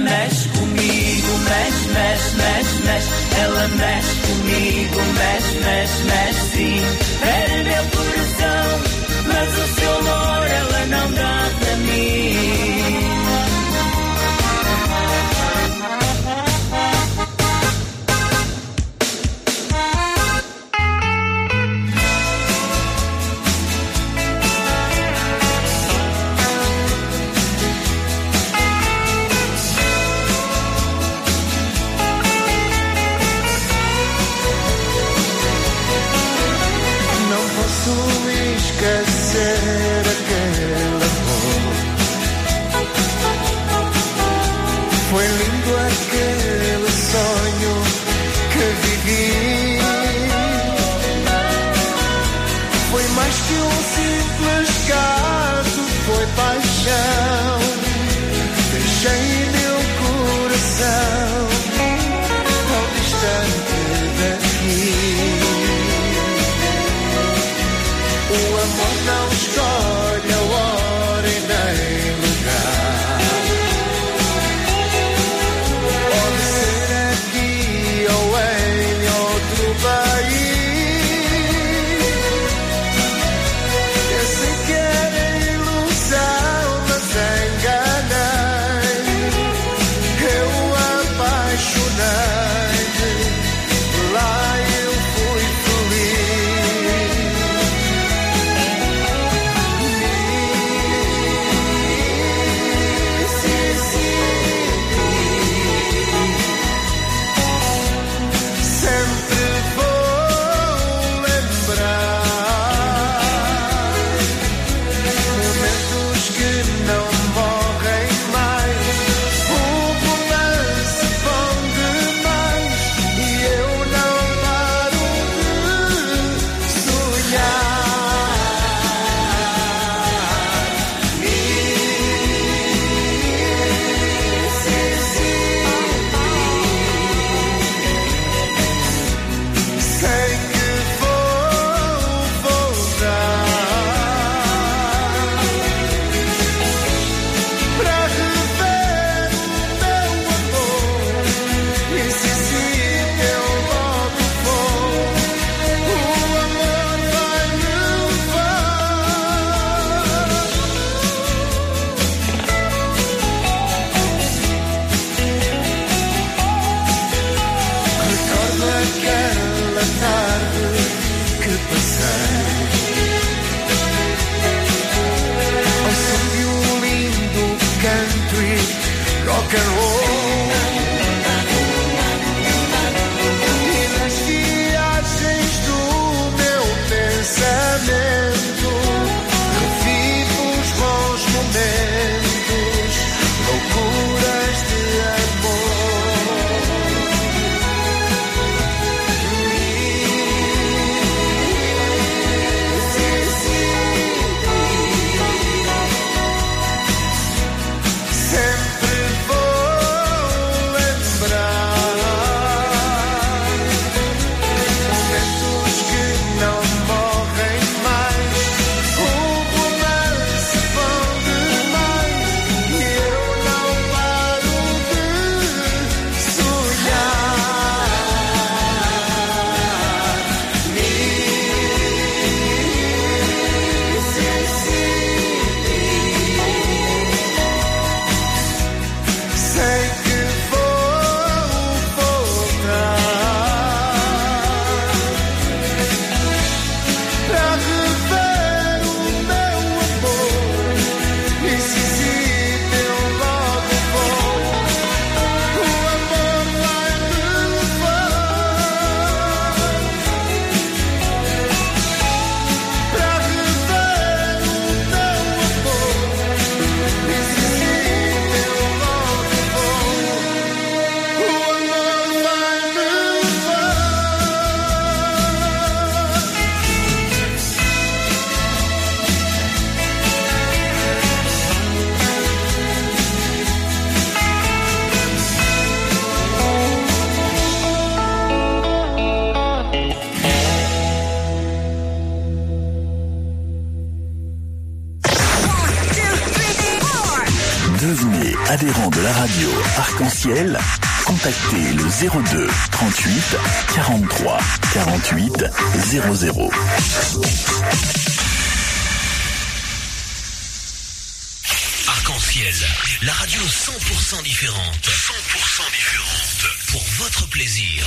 mexe comigo, mexe, mexe, mexe, mexe. Ela mexe comigo, mexe, mexe, mexe, sim. Era meu coração, mas o seu 02 38 43 48 00. Arc-en-ciel, la radio 100% différente. 100% différente. Pour votre plaisir.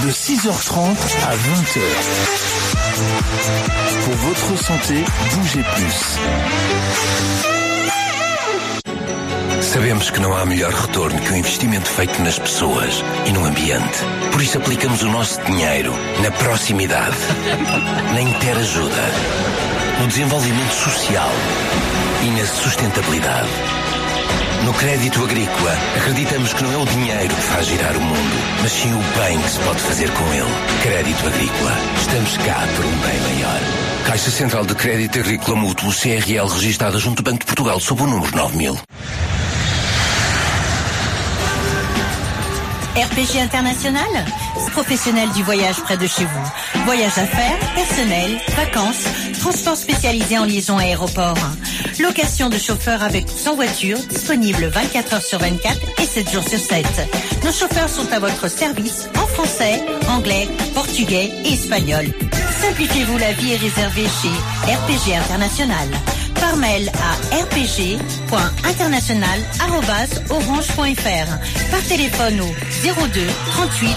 de 6h30 à 20h. Pour votre santé, bougez plus. Sabemos que não há melhor retorno que o investimento feito nas pessoas e no ambiente. Por isso aplicamos o nosso dinheiro na proximidade, na interajuda, no desenvolvimento social e na sustentabilidade. No crédito agrícola, acreditamos que não é o dinheiro que faz girar o mundo, mas sim o bem que se pode fazer com ele. Crédito agrícola. Estamos cá por um bem maior. Caixa Central de Crédito Agrícola Mútuo CRL registada junto ao Banco de Portugal sob o número 9000. RPG International, professionnel du voyage près de chez vous. Voyage d'affaires, personnel, vacances, transport spécialisé en liaison aéroport. Location de chauffeurs avec sans voiture, disponible 24 heures sur 24 et 7 jours sur 7. Nos chauffeurs sont à votre service en français, anglais, portugais et espagnol. Simplifiez-vous la vie et réservez chez RPG International. Par mail à rpg.international.orange.fr. Par téléphone au 02 38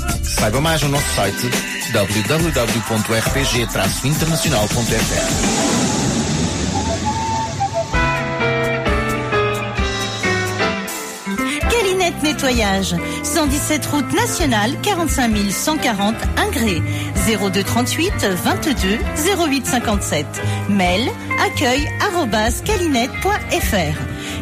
Saiba mais no site www.rpg-internacional.fr. Nettoyage, 117 route nationale, 45 140 Ingré, 02 38 22 08 57. Mail accueil calinette.fr.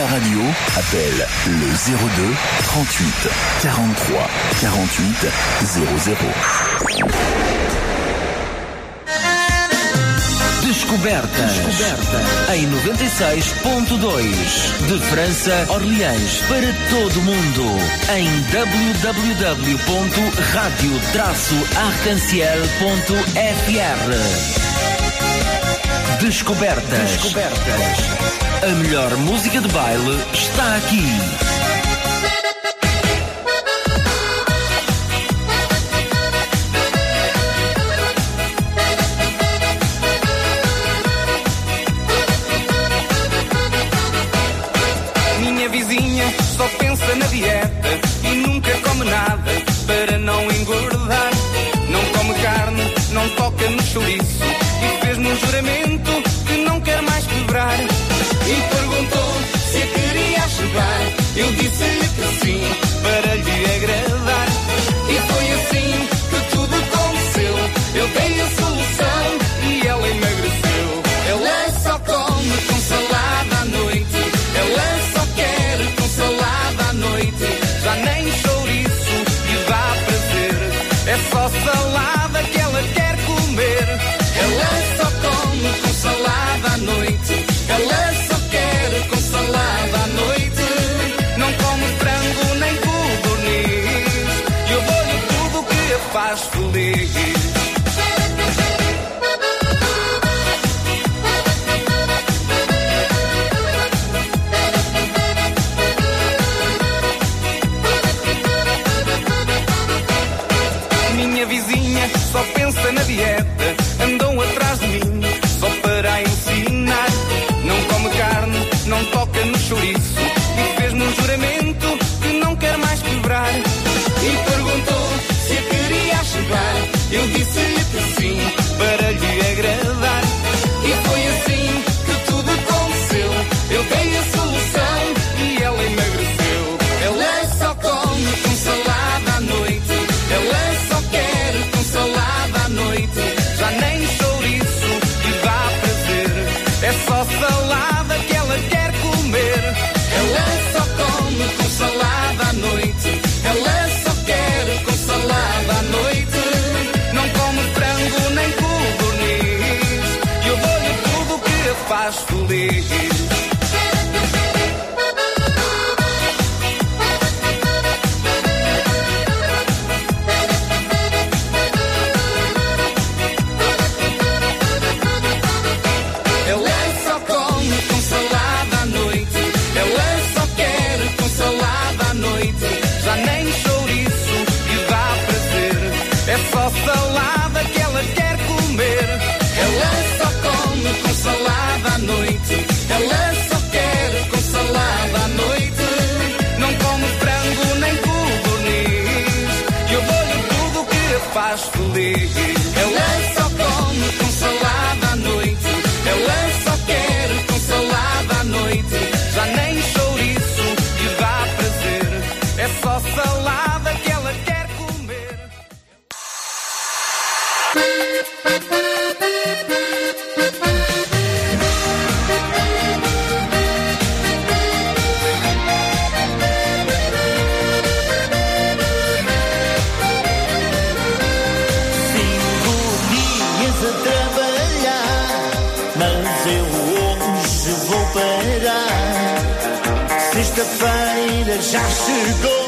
La radio, appelle le 02 38 43 48 00. Descoberta. Descoberta. Em 96.2. De França, Orleans, para todo o mundo. Em www.radio-arcanciel.fr. Descobertas. Descobertas. A melhor música de baile está aqui. Minha vizinha só pensa na dieta e nunca come nada para não engordar. Não come carne, não toca no chouriço e fez-me um juramento Eu disse que Zawsze go.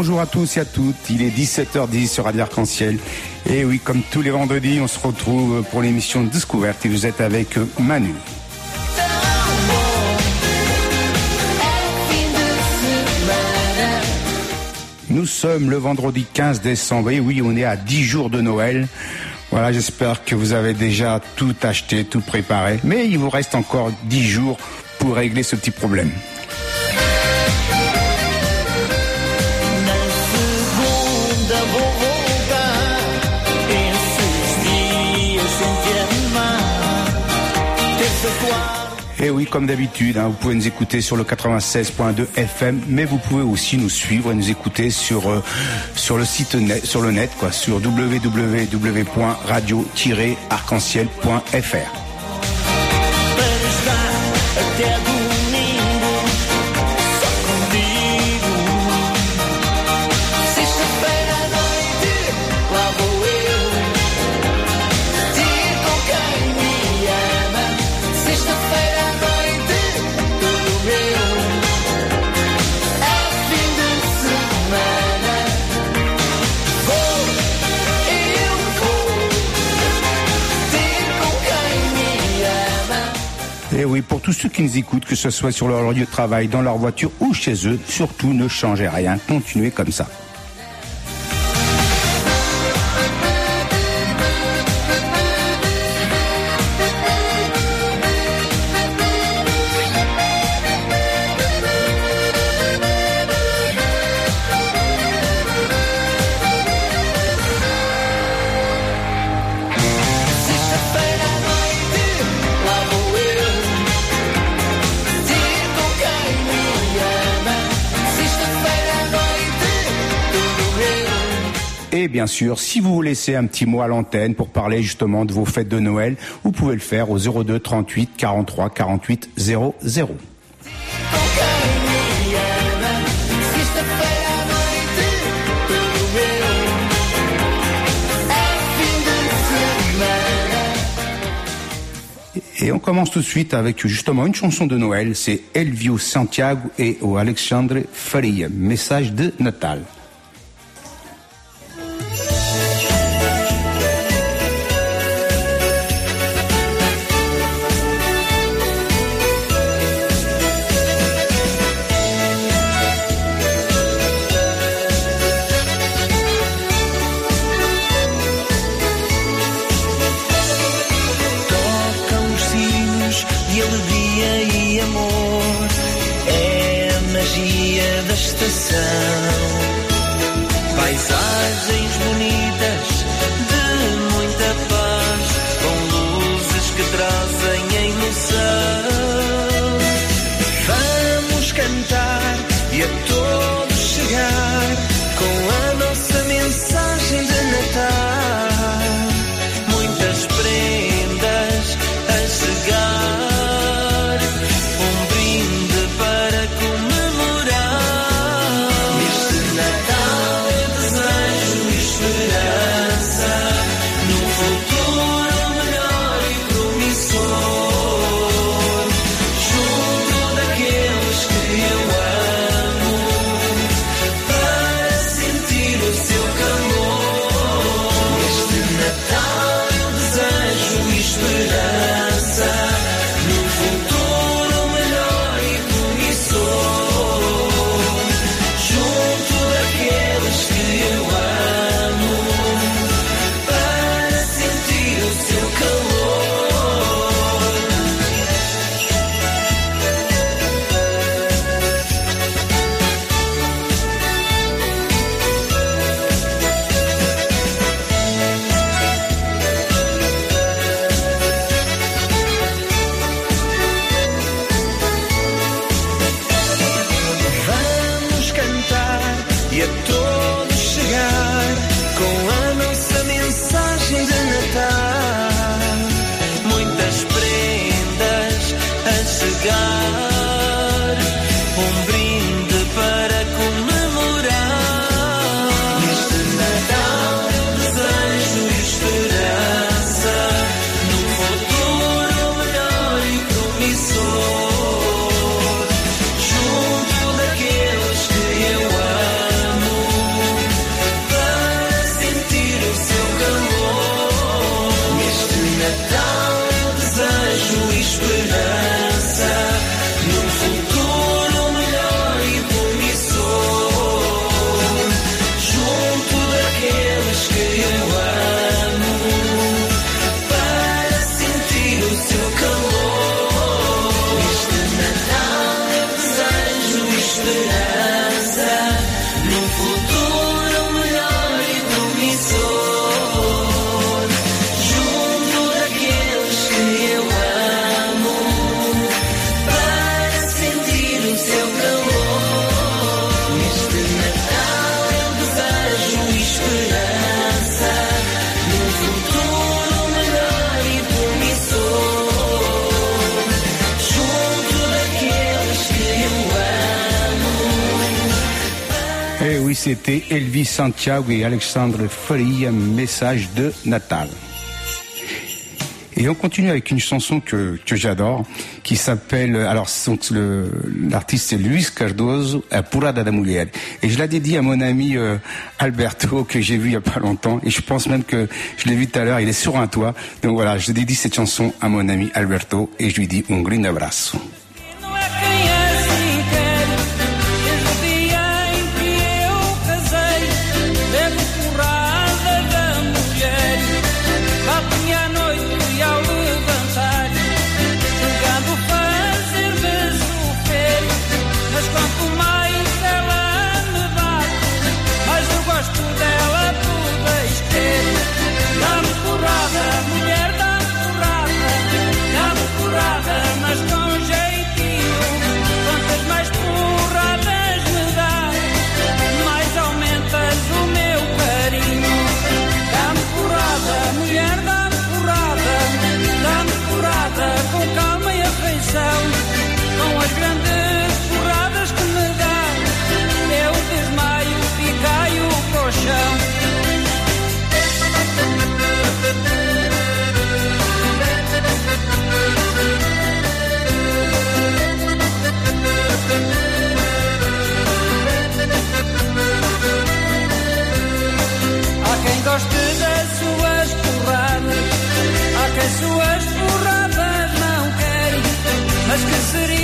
bonjour à tous et à toutes. Il est 17h10 sur Radio Arc-en-Ciel. Et oui, comme tous les vendredis, on se retrouve pour l'émission Découverte et vous êtes avec Manu. Nous sommes le vendredi 15 décembre. Et oui, on est à 10 jours de Noël. Voilà, j'espère que vous avez déjà tout acheté, tout préparé. Mais il vous reste encore 10 jours pour régler ce petit problème. Et oui, comme d'habitude, hein, vous pouvez nous écouter sur le 96.2 FM, mais vous pouvez aussi nous suivre et nous écouter sur euh, sur le site sur le net, quoi, sur www.radio-arc-en-ciel.fr. tous ceux qui nous écoutent, que ce soit sur leur lieu de travail, dans leur voiture ou chez eux, surtout ne changez rien, continuez comme ça. Bien sûr, si vous vous laissez un petit mot à l'antenne pour parler justement de vos fêtes de Noël, vous pouvez le faire au 02 38 43 48 00. Sexta-feira à noite, tudo meu. É fim de semana. Et on commence tout de suite avec justement une chanson de Noël, c'est Elvio Santiago et Alexandre Faria, message de Natal. Cantar e a todos chegar c'était Elvis Santiago et Alexandre Folly, un message de Natal. Et on continue avec une chanson que, que j'adore, qui s'appelle, alors l'artiste c'est Luis Cardoso, Apurada da Mulher. Et je la dédie à mon ami euh, Alberto, que j'ai vu il y a pas longtemps, et je pense même que je l'ai vu tout à l'heure, il est sur un toit. Donc voilà, je dédie cette chanson à mon ami Alberto, et je lui dis un grande abraço. Goste das suas porradas, há quem suas porradas não querem. Mas que seria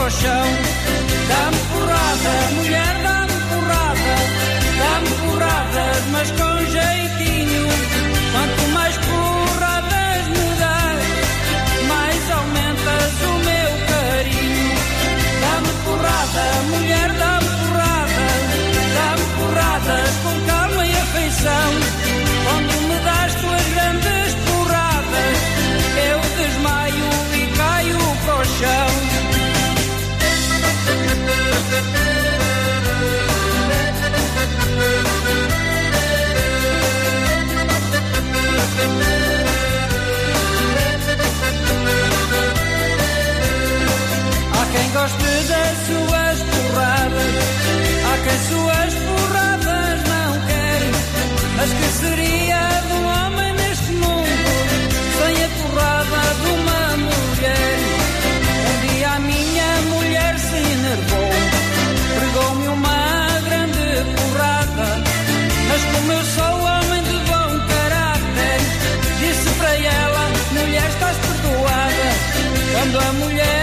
Dá-me porrada, mulher, dá-me porrada, dá-me porradas, mas com jeitinho. Goste das suas porradas, há quem suas porradas não querem. Mas que seria um homem neste mundo sem a porrada de uma mulher? Um dia a minha mulher se enervou, pregou-me uma grande porrada. Mas como eu sou homem de bom caráter, disse para ela: mulher, estás perdoada. Quando a mulher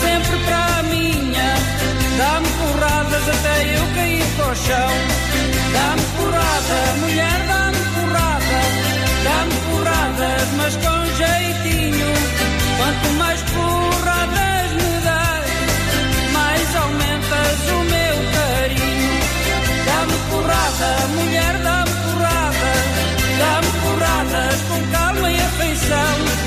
sempre para a minha: dá-me porradas até eu cair para o chão. Dá-me porrada, mulher, dá-me porrada, dá-me porradas, mas com jeitinho. Quanto mais porradas me das, mais aumentas o meu carinho. Dá-me porrada, mulher, dá-me porrada, dá-me porradas com calma e afeição.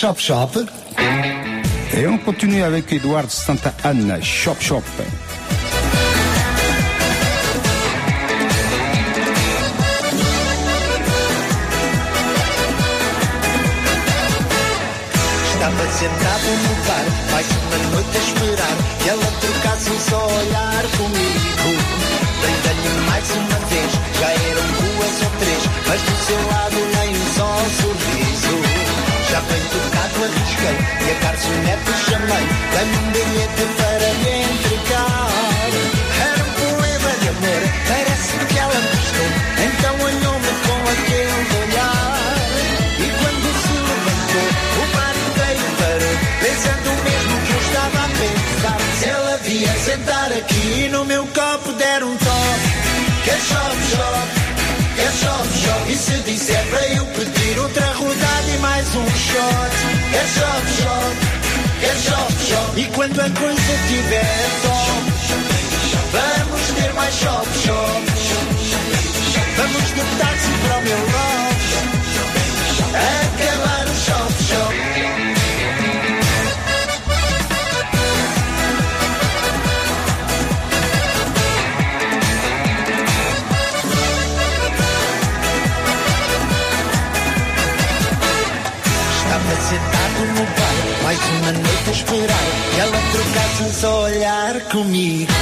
Shop Shop? Et on continue avec Eduardo Santa Anna, Shop Shop. Estava sentado no bar, mais uma noite a esperar que ela trocasse um só olhar comigo. Brindei-lhe mais uma vez, já eram duas ou três, mas do seu lado nem um só sorriso. Já bem tocado arrisquei e a garçonete chamei, dei-me um bilhete para lhe entregar. Era um poema de amor, parece que ela gostou, então olhou-me com aquele olhar. E quando se levantou, o bar inteiro parou, pensando o mesmo que eu estava a pensar. Se ela via sentar aqui no meu copo der um toque, quer chove, chove, quer chove, chove. E se disser para eu pedir outra rodada e mais um shot, quer chove, chove, quer chove, chove. E quando a coisa tiver tom, vamos ter mais chove, chove. Vamos de táxi para o meu love. Acabar o shop shop. No bar, mais uma noite a esperar que ela trocasse só olhar comigo.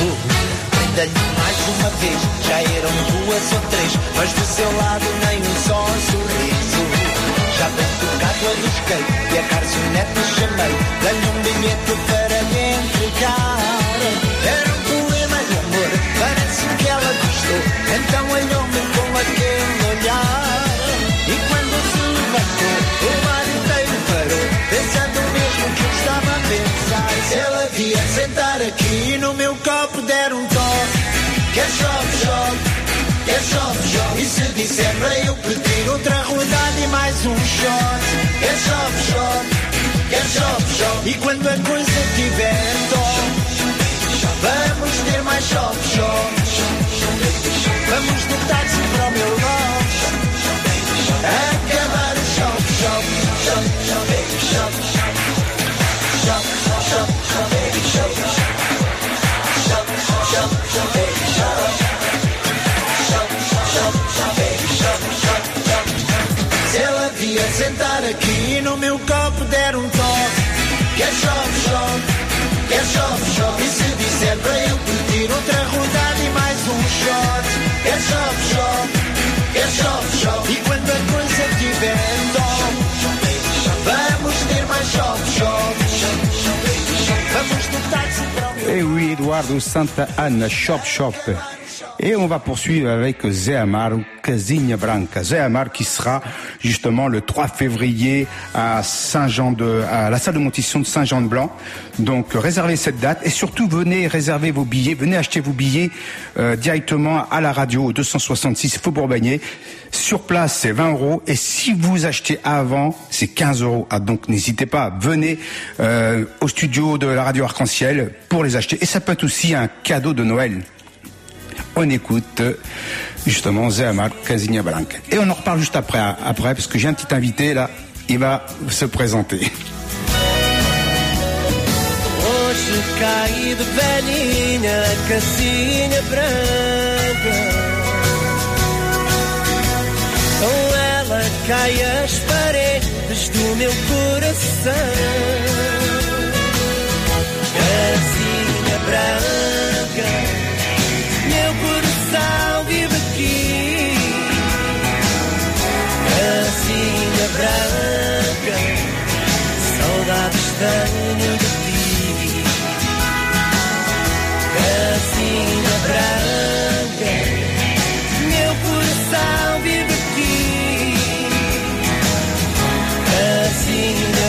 Ainda-lhe mais uma vez, já eram duas ou três, mas do seu lado nem um só sorriso. Já bem tocado arrisquei e a garçonete chamei, dei-lhe um bilhete para lhe entregar. Era um poema de amor, parece que ela gostou, então olhou-me com aquele olhar. E quando Se ela via sentar aqui no meu copo der um toque, quer chove, chove, quer chove, chove. E se disser para eu pedir outra rodada e mais um shot, quer chove, chove, quer chove, chove. E quando a coisa tiver tom, vamos ter mais chove, chove. Vamos de táxi para o meu love. Acabar o shop, shop, shop, shop, baby, sentar aqui no meu copo der um toque, quer shop, shop, quer shop, shop. E se disser para eu pedir outra rodada e mais um shot, quer shop, shop, quer shop, shop. E quando a coisa tiver dom, vamos ter mais shop, shop. Vamos no táxi Et oui, Eduardo Santa Anna, Shop Shop. Et on va poursuivre avec Zé Amar, Casinha Branca. Zé Amar qui sera justement le 3 février à Saint-Jean de, à la salle de montition de Saint-Jean-de-Blanc. Donc réservez cette date et surtout venez réserver vos billets, venez acheter vos billets euh, directement à la radio au 266 Faubourg Bagné. Sur place, c'est 20 euros et si vous achetez avant, c'est 15 euros. Ah, donc n'hésitez pas, venez euh, au studio de la radio Arc-en-Ciel pour les acheter. Et ça peut être aussi un cadeau de Noël. On écoute justement Zéamar Casinha Blanca. Et on en reparle juste après, après parce que j'ai un petit invité là, il va se présenter.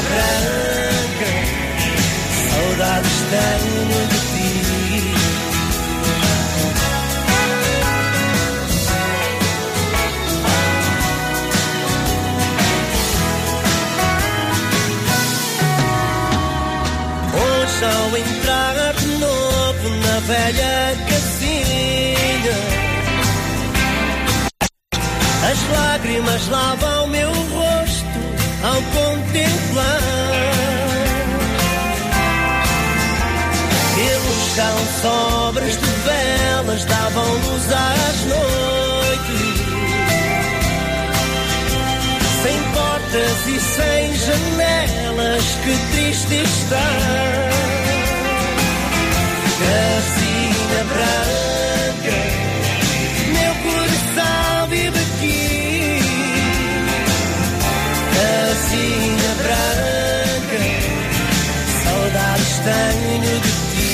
Branca, saudades tenho de As lágrimas lavam meu rosto ao contemplar. Pelos chão sobras de velas davam luz às noites. Sem portas e sem janelas, que triste está. Casinha branca, Casinha branca, saudades tenho de ti.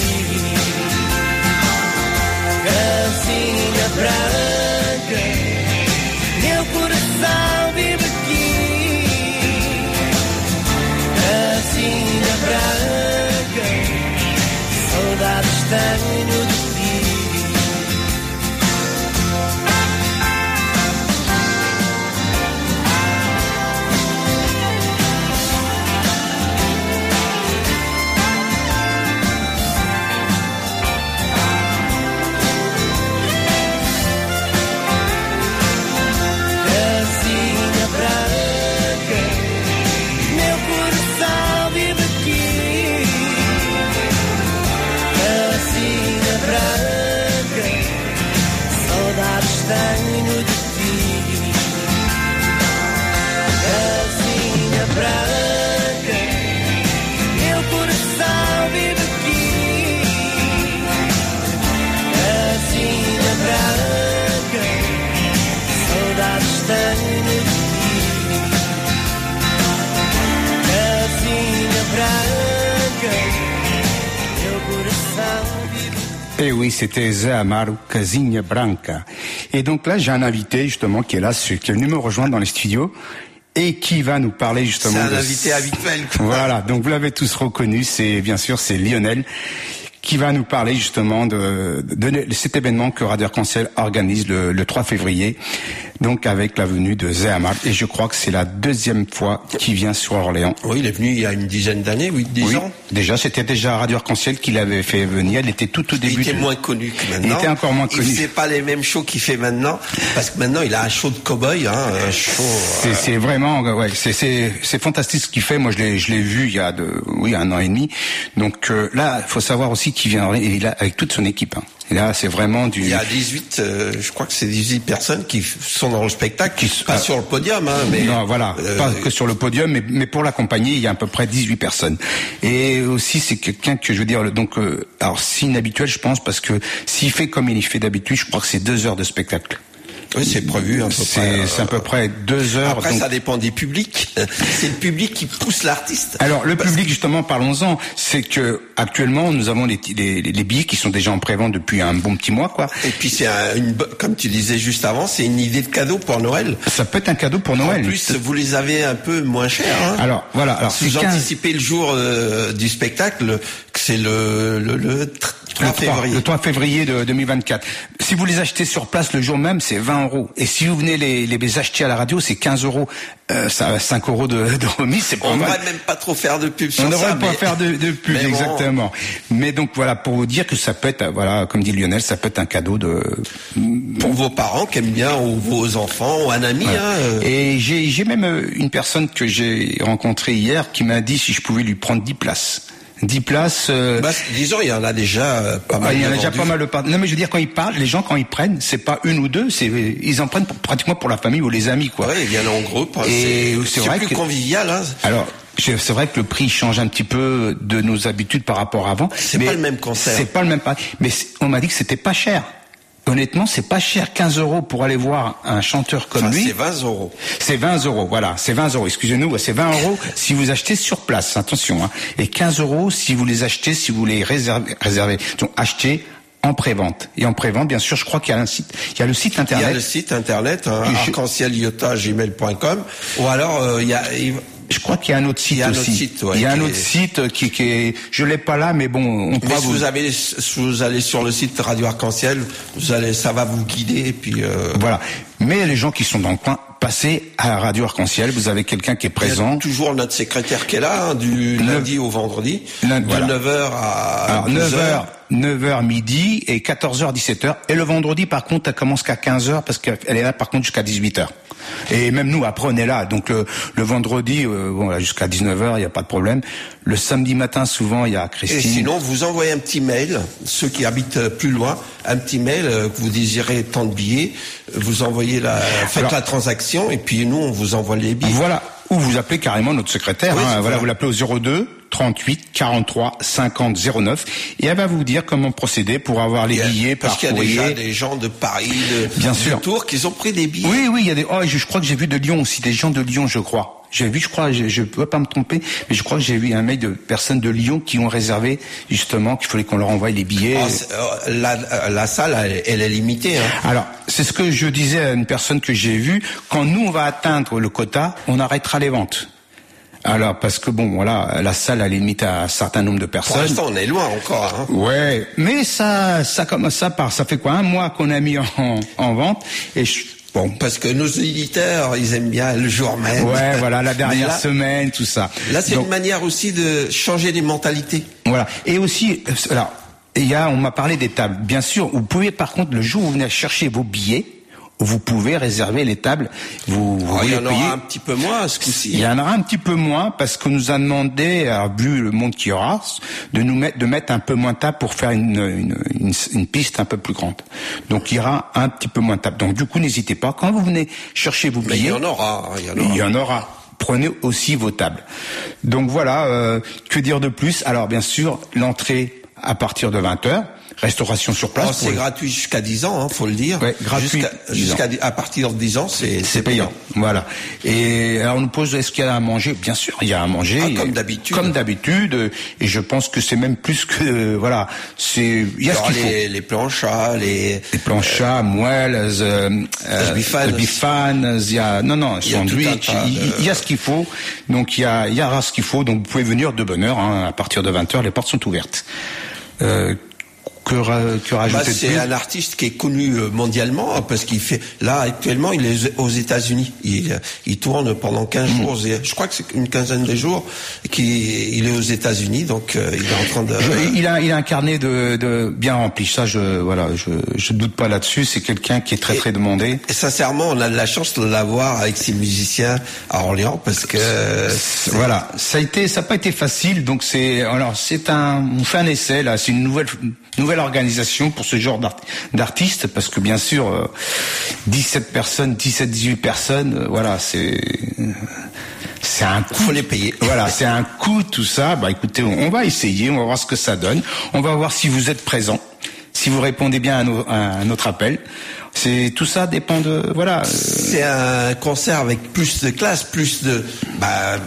Casinha branca, meu coração vive aqui. Casinha branca, saudades tenho Eh oui, c'était Zé Amaro, Casinha Branca. Et donc là, j'ai un invité justement qui est là, qui est venu me rejoindre dans les studios et qui va nous parler justement C'est un de... invité habituel. Voilà, donc vous l'avez tous reconnu, c'est bien sûr c'est Lionel qui va nous parler justement de, de, de cet événement que Radio Arc-en-Ciel organise le, le 3 février, donc avec la venue de Zé Amar. Et je crois que c'est la deuxième fois qu'il vient sur Orléans. Oui, il est venu il y a une dizaine d'années, oui, dix Oui, ans. déjà, c'était déjà Radio Arc-en-Ciel qui l'avait fait venir. Il était tout au Il début. était de- moins connu que maintenant. Il était encore moins Il connu. faisait pas les mêmes shows qu'il fait maintenant, parce que maintenant il a un show de cow-boy, hein, un show. C'est, c'est vraiment, ouais, c'est, fantastique ce qu'il fait. Moi, je l'ai, je l'ai vu il y a de, oui, un an et demi. Donc euh, là, il faut savoir aussi qu'il vient, et il a avec toute son équipe. Hein. Là, c'est vraiment du. Il y a 18, euh, je crois que c'est 18 personnes qui sont dans le spectacle, qui pas ah. sur le podium, hein, mais non, voilà, euh, pas que sur le podium, mais, mais pour l'accompagner, il y a à peu près 18 personnes. Et aussi, c'est quelqu'un que je veux dire, donc, euh, alors c'est inhabituel, je pense, parce que s'il fait comme il fait d'habitude, je crois que c'est deux heures de spectacle. Oui, c'est prévu peu c'est, euh, à peu près deux heures. Après, donc- ça dépend des publics. C'est le public qui pousse l'artiste. Alors le public justement, parlons-en. C'est que actuellement nous avons les, les, les billets qui sont déjà en prévente depuis un bon petit mois, quoi. Et puis c'est un- une, comme tu disais juste avant, c'est une idée de cadeau pour Noël. Ça peut être un cadeau pour Noël. En plus, vous les avez un peu moins chers. Hein. Alors voilà. Alors si vous c'est 15 anticipez le jour euh, du spectacle, c'est le, le, le 3 le 3, février. le 3 février de 2024. Si vous les achetez sur place le jour même, c'est 20 euros. Et si vous venez les, les acheter à la radio, c'est 15 euros. Euh, ça a 5 euros de, de remise, c'est pas On mal. devrait même pas trop faire de pub sur On devrait pas mais- faire de, de pub, mais bon. exactement. Mais donc voilà, pour vous dire que ça peut être, voilà, comme dit Lionel, ça peut être un cadeau de. Pour vos parents qui aiment bien, ou vos enfants, ou un ami. Voilà. Hein, euh, Et j'ai j'ai même euh, une personne que j'ai rencontrée hier qui m'a dit si je pouvais lui prendre 10 places. 10 places. euh, bah, disons, il y en a déjà euh, pas ah, mal. il y en a déjà pas mal de Non mais je veux dire quand ils parlent, les gens quand ils prennent, c'est pas une ou deux, c'est ils en prennent pour- pratiquement pour la famille ou les amis quoi. Ouais, ils viennent en groupe. Et c'est c'est vrai plus que- convivial. Hein. Alors, c'est vrai que le prix change un petit peu de nos habitudes par rapport à avant. C'est pas le même concert. C'est pas le même. Mais on m'a dit que c'était pas cher. Honnêtement, c'est pas cher. 15 euros pour aller voir un chanteur comme Enfin, lui. c'est 20 euros. C'est 20 euros, voilà, c'est 20 euros. Excusez-nous, c'est 20 euros si vous achetez sur place. Attention, hein. Et 15 euros si vous les achetez, si vous les réservez. réservez. Donc achetez en prévente. Et en prévente, bien sûr, je crois qu'il y a un site. Il y a le site Il y a internet. le site internet, hein, arc-en-ciel-iota-gmail.com, ou alors euh, il y a. Je crois qu'il y a un autre site Il y a un aussi. autre site, ouais, il y a un qui autre est- site qui, qui est, je l'ai pas là, mais bon, on Mais pourra si vous, avez, si vous allez sur le site Radio Arc-en-Ciel, vous allez, ça va vous guider. Et puis, euh, Voilà. Mais les gens qui sont dans le coin, passez à la radio Arc-en-Ciel. Vous avez quelqu'un qui est il y a présent. toujours notre secrétaire qui est là, hein, du lundi au vendredi, Lundi, de voilà. 9h à Alors 12h. 9h, 9h midi et 14h 17h. Et le vendredi, par contre, elle commence qu'à 15h parce qu'elle est là, par contre, jusqu'à 18h. Et même nous, après, on est là. Donc le, le vendredi, euh, bon, là, jusqu'à 19h, il n'y a pas de problème. Le samedi matin, souvent, il y a Et Christine. sinon, vous envoyez un petit mail, ceux qui habitent plus loin, un petit mail euh, que vous désirez tant de billets, vous envoyez la, faites Alors- la transaction et puis nous on vous envoie les billets. Voilà. Ou vous appelez carrément notre secrétaire. Oui, hein. voilà, vous l'appelez au 02 38 43 50 09 et elle va vous dire comment procéder pour avoir les Il billets Parce par qu'il y a courrier. déjà des gens de Paris, de, Bien de sûr. Tours qui ont pris des billets. Oui, oui, il y a des. Oh, je, je crois que j'ai vu de Lyon aussi, des gens de Lyon, je crois. J'ai vu, je crois, je, je peux pas me tromper, mais je crois que j'ai vu un mail de personnes de Lyon qui ont réservé justement qu'il fallait qu'on leur envoie les billets. Ah, euh, la, euh, la salle, elle, elle est limitée. Hein. Alors, c'est ce que je disais à une personne que j'ai vue. Quand nous, on va atteindre le quota, on arrêtera les ventes. Alors, parce que bon, voilà, la salle, elle est limitée à un certain nombre de Pour personnes. l'instant, on est loin encore. Hein. Ouais, mais ça, ça commence ça part. Ça fait quoi, un mois qu'on a mis en, en vente et je, bon. Parce que nos éditeurs, ils aiment bien le jour même. Ouais, voilà, la dernière là- semaine, tout ça. Là, c'est une manière aussi de changer les mentalités. Voilà. Et aussi, euh, alors, il y a, on m'a parlé des tables. Bien sûr, vous pouvez par contre, le jour où vous venez chercher vos billets, vous pouvez réserver les tables. Vous, vous Oh, il y en payer. aura un petit peu moins ce coup-ci. Il y en aura un petit peu moins parce qu'on nous a demandé, vu le monde qu'il y aura, de nous mettre, de mettre un peu moins de tables pour faire une, une, une, une piste un peu plus grande. Donc il y aura un petit peu moins de tables. Donc du coup, n'hésitez pas. Quand vous venez chercher vos Mais il billets, y en aura. hein, Il y en aura. il y en aura. Prenez aussi vos tables. Donc voilà, euh, que dire de plus? Alors bien sûr, l'entrée à partir de 20h, restauration sur place. Oh, c'est gratuit jusqu'à 10 ans, hein, faut le dire. Ouais, gratuit, Jusqu'à 10 ans. jusqu'à à partir de 10 ans, c'est C'est payant. Voilà. Et alors on nous pose est-ce qu'il y a à manger? Bien sûr, il y a à manger. Ah, a- comme d'habitude. Comme d'habitude. euh, Et je pense que c'est même plus que euh, voilà. C'est il y a ce qu'il faut. les, planchas, les Les planchas, moelles, euh, euh, bifanes. bifanes, il y a non non a sandwich, il, de- il y a ce qu'il faut. Donc il y a il y aura ce qu'il faut. Donc vous pouvez venir de bonne heure hein, à partir de 20h, les portes sont ouvertes. Euh, que, ra- que Bah, rajouter de c'est un artiste qui est connu euh, mondialement hein, parce qu'il fait là actuellement il est aux États-Unis. Il, il tourne pendant 15 Mm. jours. et- Je crois que c'est une quinzaine de jours qu'il il est aux États-Unis, donc euh, il est en train de. Je- il a il a un carnet de, de bien rempli. Ça je voilà je je doute pas là-dessus. C'est quelqu'un qui est très très demandé. Et sincèrement, on a de la chance de l'avoir avec ses musiciens à Orléans parce que Voilà, ça a été, ça n'a pas été facile. Donc c'est, alors c'est un, on fait un essai là. C'est une nouvelle, nouvelle organisation pour ce genre d'art- d'artistes parce que bien sûr, euh, 17 personnes, 17, 18 personnes, euh, voilà, c'est, c'est un coût. faut les payer. Voilà, c'est un coût tout ça. Bah écoutez, on, on va essayer, on va voir ce que ça donne. On va voir si vous êtes présent, si vous répondez bien à, nos- à notre appel. C'est tout ça dépend de voilà. euh, c'est un concert avec plus de classe, plus de. Bah,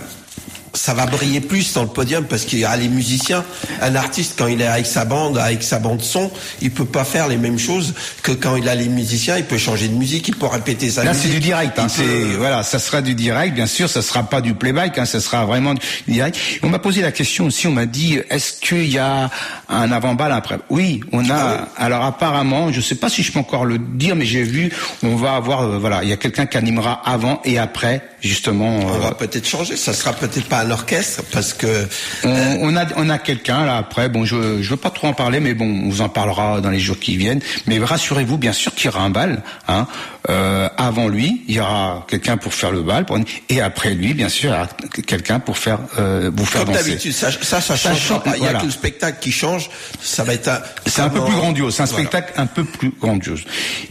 ça va briller plus dans le podium parce qu'il y a les musiciens. Un artiste, quand il est avec sa bande, avec sa bande son, il peut pas faire les mêmes choses que quand il a les musiciens. Il peut changer de musique, il peut répéter sa Là, musique. c'est du direct. Hein, peut- voilà, ça sera du direct. Bien sûr, ça sera pas du playback. Hein, ça sera vraiment du direct. On m'a posé la question aussi. On m'a dit, est-ce qu'il y a un avant-balle après? Oui, on a. Alors apparemment, je sais pas si je peux encore le dire, mais j'ai vu. On va avoir, euh, voilà, il y a quelqu'un qui animera avant et après, justement. On euh, va peut-être changer. Ça sera peut-être pas un orchestre parce que on, on a on a quelqu'un là après. Bon, je je veux pas trop en parler, mais bon, on vous en parlera dans les jours qui viennent. Mais rassurez-vous, bien sûr qu'il y aura un bal. Hein. Euh, avant lui, il y aura quelqu'un pour faire le bal, pour- et après lui, bien sûr, il y aura quelqu'un pour faire euh, vous faire comme d'habitude, ça, ça, ça Ça change pas. Il y a que le spectacle qui change. Ça va être un. C'est un peu plus grandiose, c'est un Voilà. spectacle un peu plus grandiose.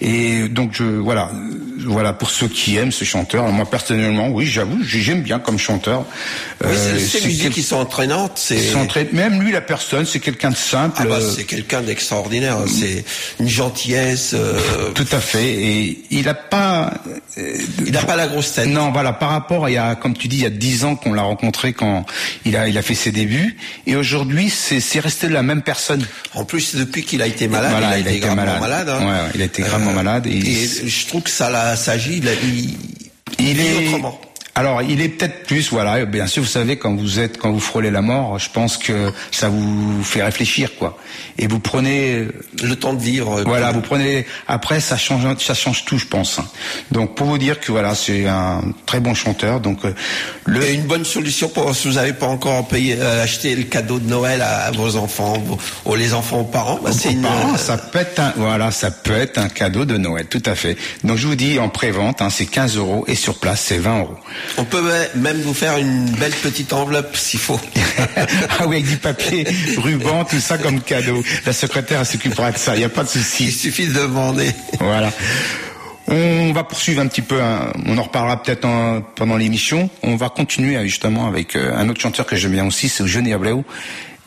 Et donc je voilà, euh, voilà pour ceux qui aiment ce chanteur. Moi personnellement, oui, j'avoue, j'aime bien comme chanteur. Oui, c'est Euh, musiques qui sont entraînantes. C'est même lui la personne, c'est quelqu'un de simple. Ah bah, euh, c'est quelqu'un d'extraordinaire. C'est une gentillesse. euh, Tout à fait. Et il n'a pas. il n'a pas la grosse tête. Non, voilà. Par rapport, à, il y a, comme tu dis, il y a dix ans qu'on l'a rencontré quand il a, il a fait ses débuts. Et aujourd'hui, c'est, c'est resté la même personne. En plus, depuis qu'il a été malade, Voilà, il a été gravement malade. hein. Ouais, ouais, il a été gravement Euh, malade. Et, Et je trouve que ça l'a s'agit. Il, a- il, il est autrement. Alors, il est peut-être plus, voilà. Bien sûr, vous savez, quand vous êtes, quand vous frôlez la mort, je pense que ça vous fait réfléchir, quoi. Et vous prenez le temps de vivre. Voilà, vous prenez. Après, ça change, ça change tout, je pense. Donc, pour vous dire que voilà, c'est un très bon chanteur. Donc, euh, le... Et une bonne solution pour si vous n'avez pas encore payé, euh, acheté le cadeau de Noël à, vos enfants, ou les enfants aux parents. Bah, c'est une... parents, ça peut être un, voilà, ça peut être un cadeau de Noël, tout à fait. Donc, je vous dis en pré-vente, hein, c'est 15 euros et sur place, c'est 20 euros. On peut même vous faire une belle petite enveloppe s'il faut. ah oui, avec du papier, ruban, tout ça comme cadeau. La secrétaire s'occupera de ça, il n'y a pas de souci. Il suffit de demander. Voilà. On va poursuivre un petit peu, hein. on en reparlera peut-être pendant l'émission. On va continuer justement avec euh, un autre chanteur que j'aime bien aussi, c'est Johnny Abreu,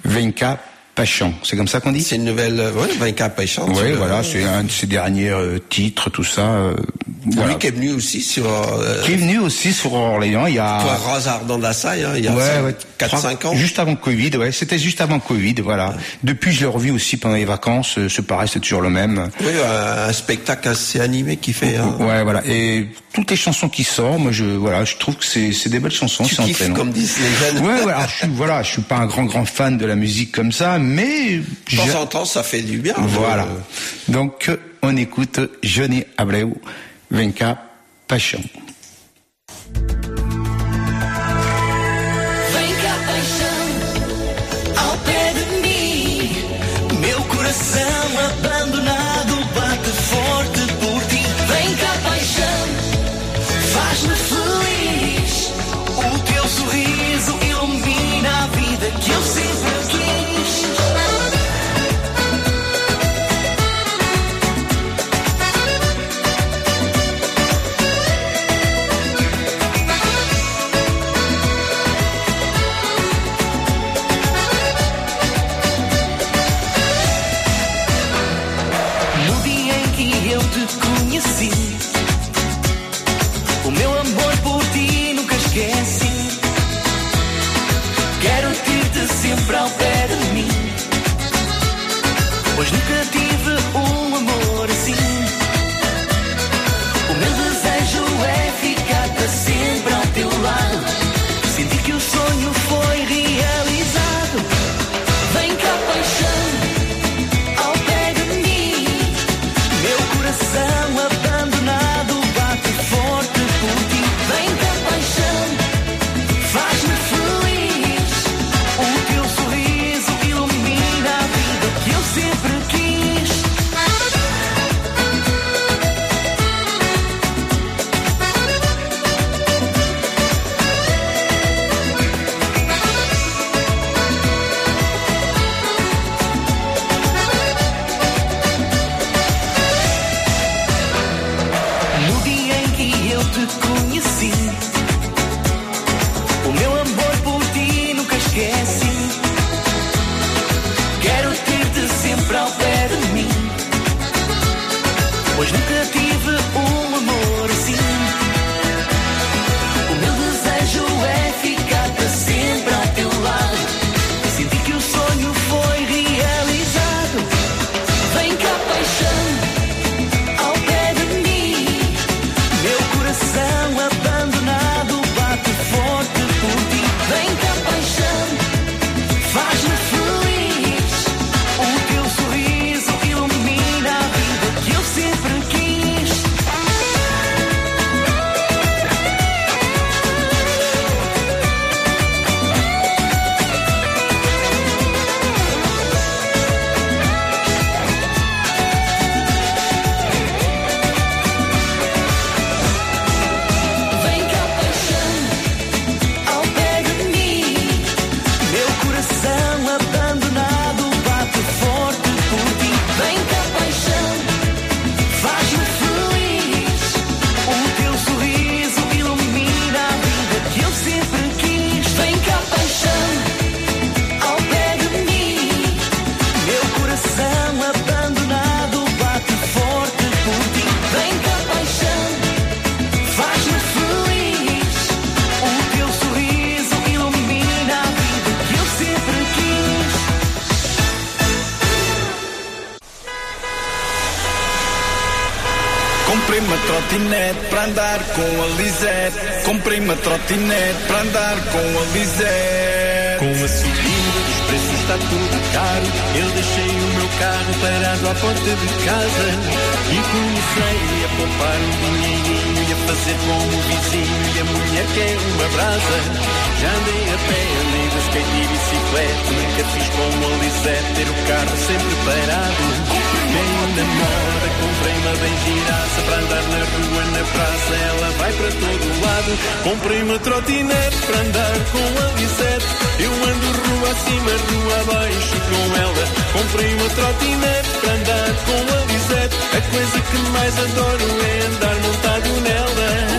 Venka Pachant. C'est comme ça qu'on dit C'est une nouvelle, euh, ouais, Venka Pachant. Oui, voilà, c'est un de ses derniers euh, titres, tout ça. Voilà. Lui qui est venu aussi sur. Euh, qui est venu aussi sur Orléans il y a. Toi, Rosard dans la salle, hein, il y a ouais, 4-5 ans. Juste avant Covid, ouais. C'était juste avant Covid, voilà. Depuis, je l'ai revu aussi pendant les vacances. Euh, c'est pareil, c'est toujours le même. Oui, un spectacle assez animé qui fait. Hein. Ouais, voilà. Et toutes les chansons qui sortent, moi, je, voilà, je trouve que c'est, c'est des belles chansons. Tu kiffes, comme disent les jeunes. Ouais, voilà. je suis, voilà, je suis pas un grand, grand fan de la musique comme ça, mais. De temps en temps, ça fait du bien. Voilà. Donc, on écoute Johnny Abreu. Vem cá, para andar com a Lisette. Com a subida dos preços está tudo caro. Eu deixei o meu carro parado à porta de casa e comecei a poupar um dinheirinho e a fazer como o vizinho e a mulher que é uma brasa. Já andei a pé, andei de skate e bicicleta. Nunca fiz como a Lisette ter o carro sempre parado. Tenho na mão Comprei uma bem para andar na rua, na praça, ela vai para todo lado. Comprei uma trotinete para andar com a Lisette. Eu ando rua acima, rua abaixo com ela. Comprei uma trotinete para andar com a Lisette. A coisa que mais adoro é andar montado nela.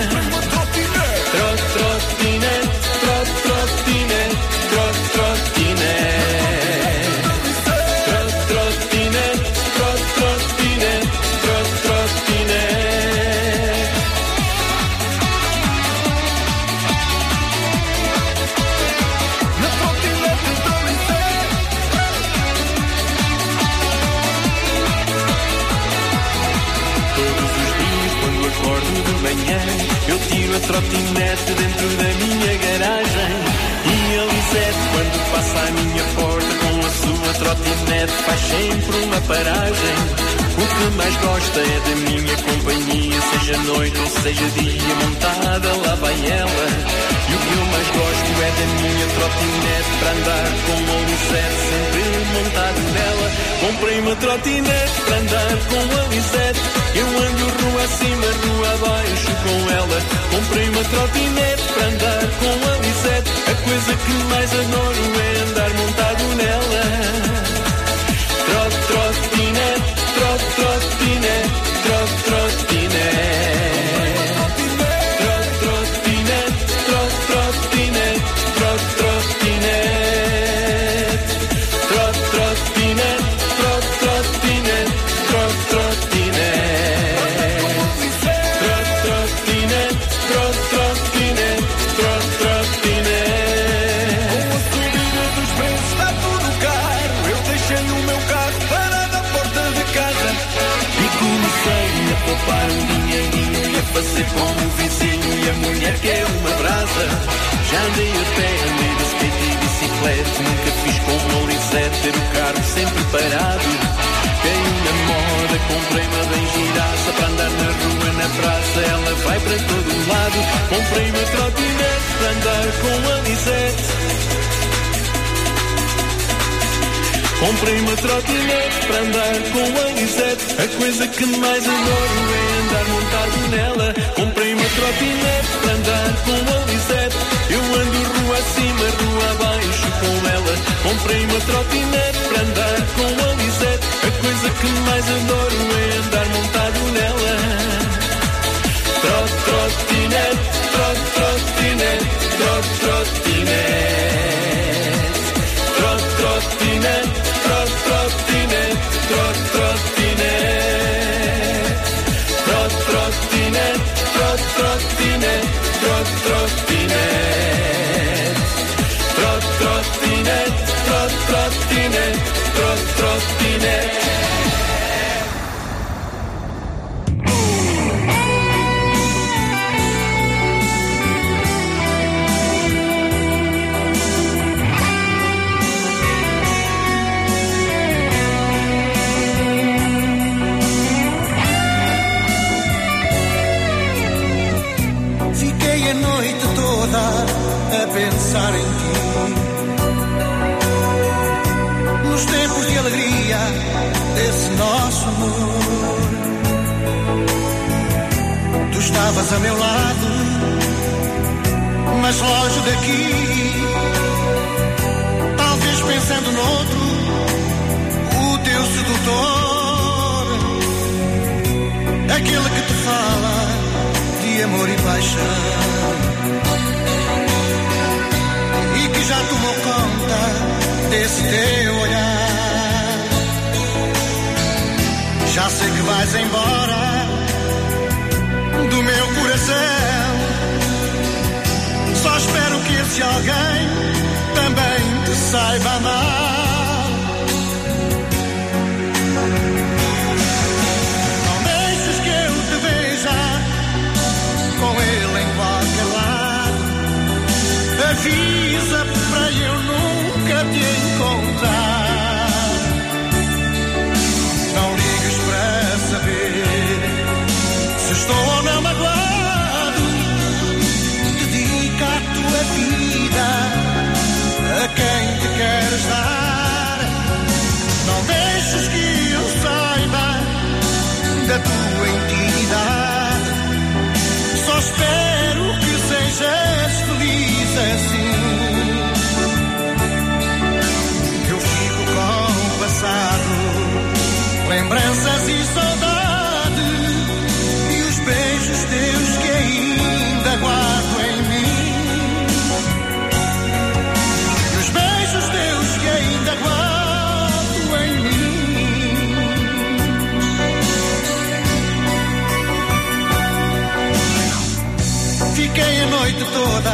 Toda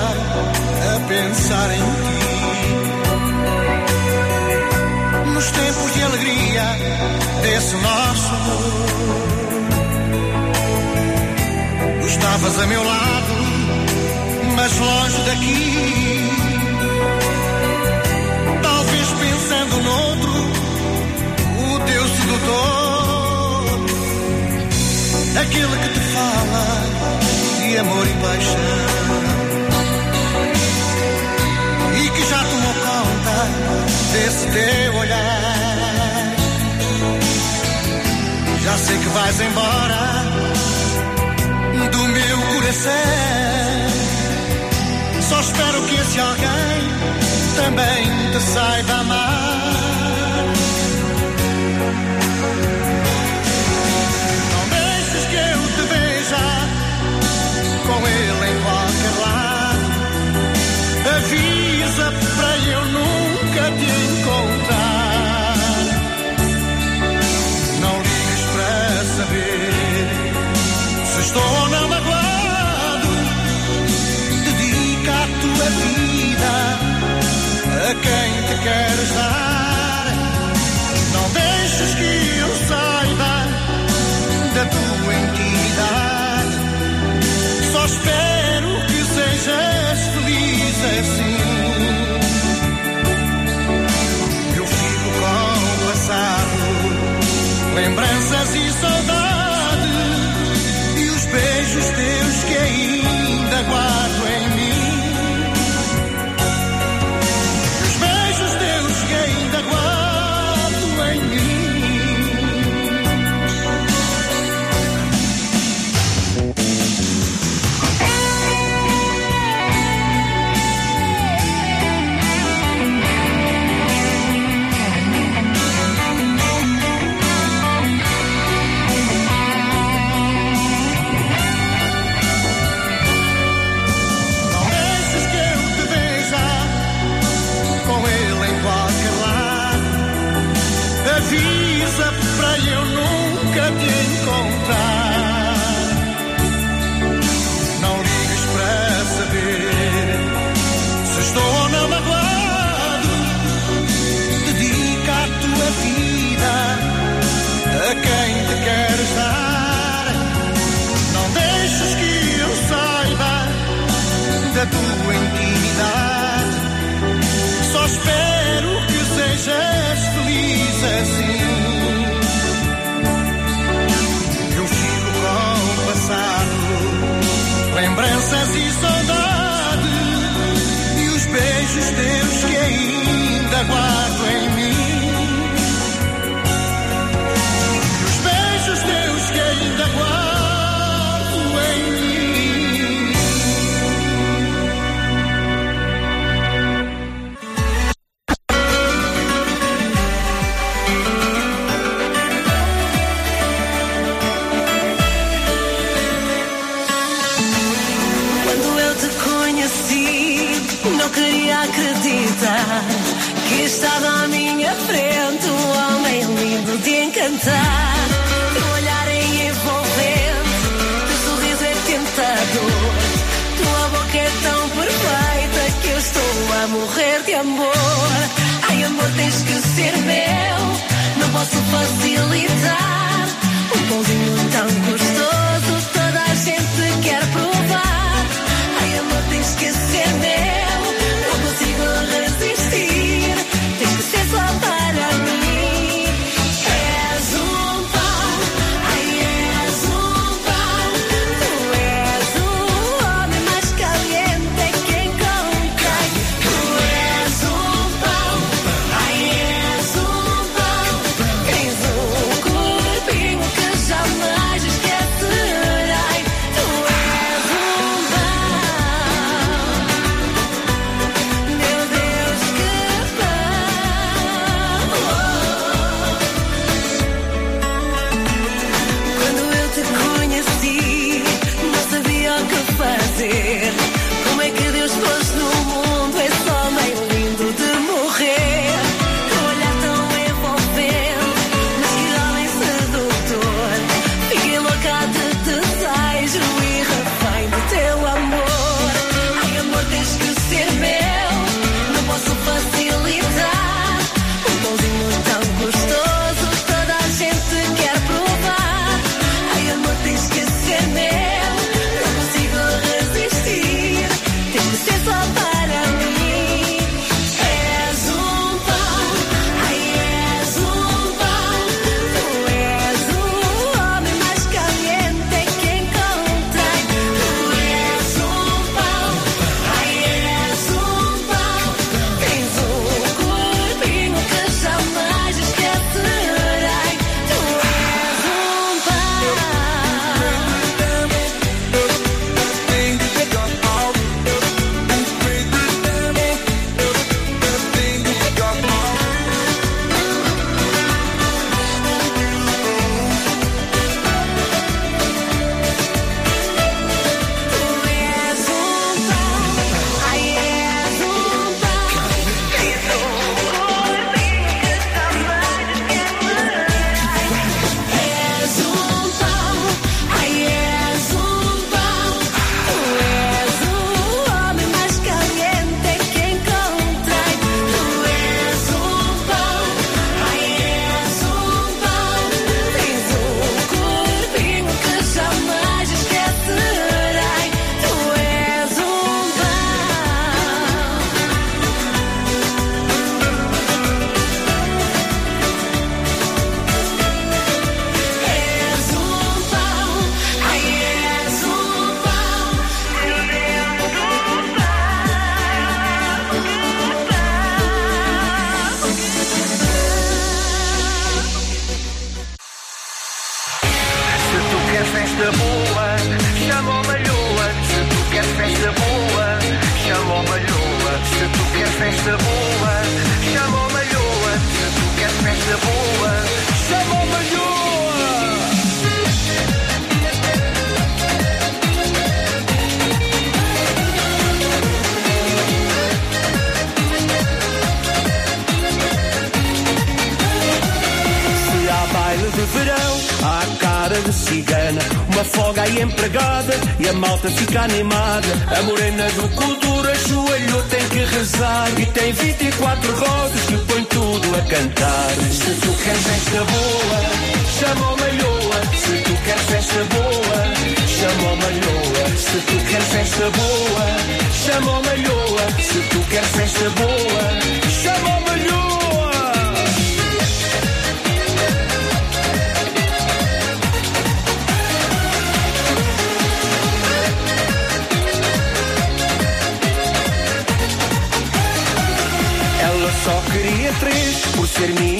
a pensar em ti. Nos tempos de alegria desse nosso amor. Tu estavas a meu lado, mas longe daqui. Talvez pensando noutro, o teu sedutor. Aquele que te fala de amor e paixão. Que já tomou conta desse teu olhar. Já sei que vais embora do meu coração. Só espero que esse alguém também te saiba amar. Não deixes que eu te veja com ele a quem te queres dar. Não deixes que eu saiba da tua intimidade. Só espero que sejas feliz assim. Eu fico com o passado, lembranças e saudade, da tua intimidade. Só espero que sejas feliz assim. Não queria acreditar que estava à minha frente um homem lindo de encantar. Teu olhar é envolvente, teu sorriso é tentador. Tua boca é tão perfeita que eu estou a morrer de amor. Ai, amor, tens que ser meu, não posso facilitar. Um pãozinho tão gostoso, toda a gente quer provar. Ai, amor, tens que ser meu,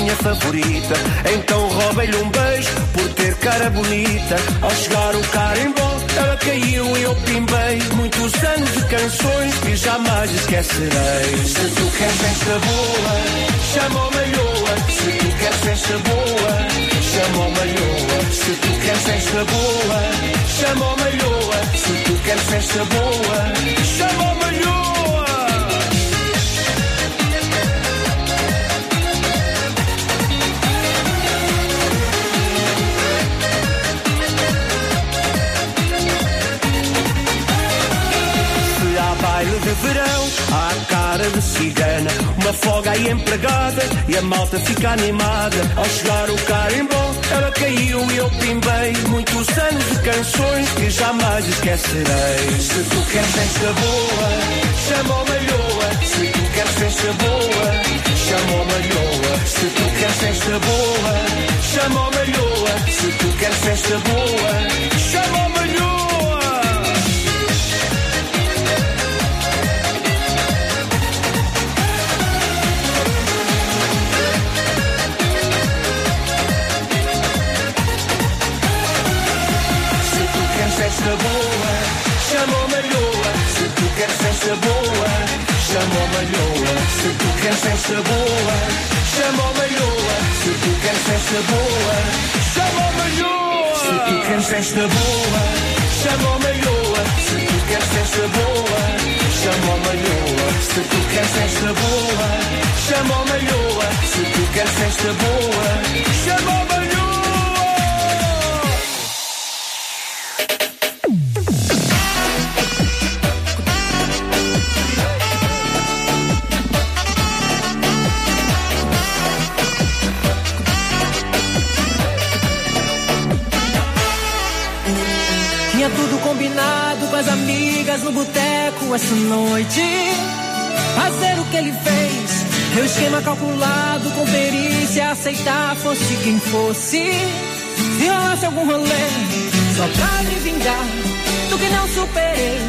minha favorita. Então roubei-lhe um beijo por ter cara bonita. Ao chegar o carimbó, ela caiu e eu pimbei. Muitos anos de canções que jamais esquecerei. Se tu queres festa boa, chama o malhoa. Se tu queres festa boa, chama o malhoa. Se tu queres festa boa, chama o malhoa. Se tu queres festa boa, chama o malhoa. Verão, há cara de cigana. Uma folga aí empregada e a malta fica animada. Ao chegar o carimbó, ela caiu e eu pimbei. Muitos anos de canções que jamais esquecerei. Se tu queres festa boa, chama o malhoa. Se tu queres festa boa, chama o malhoa. Se tu queres festa boa, chama o malhoa. Se tu queres festa boa, chama o malhoa. Festa boa, chama o malhoa. Se tu queres festa boa, chama o malhoa. Se tu queres festa boa, chama o malhoa. Se tu queres festa boa, chama o malhoa. Se tu queres festa boa, chama o malhoa. Se tu queres festa boa, chama o malhoa. Se tu queres festa boa, chama o malhoa. Essa noite. Fazer o que ele fez. Meu esquema calculado com perícia. Aceitar fosse quem fosse. Se rolasse algum rolê, só pra me vingar do que não superei.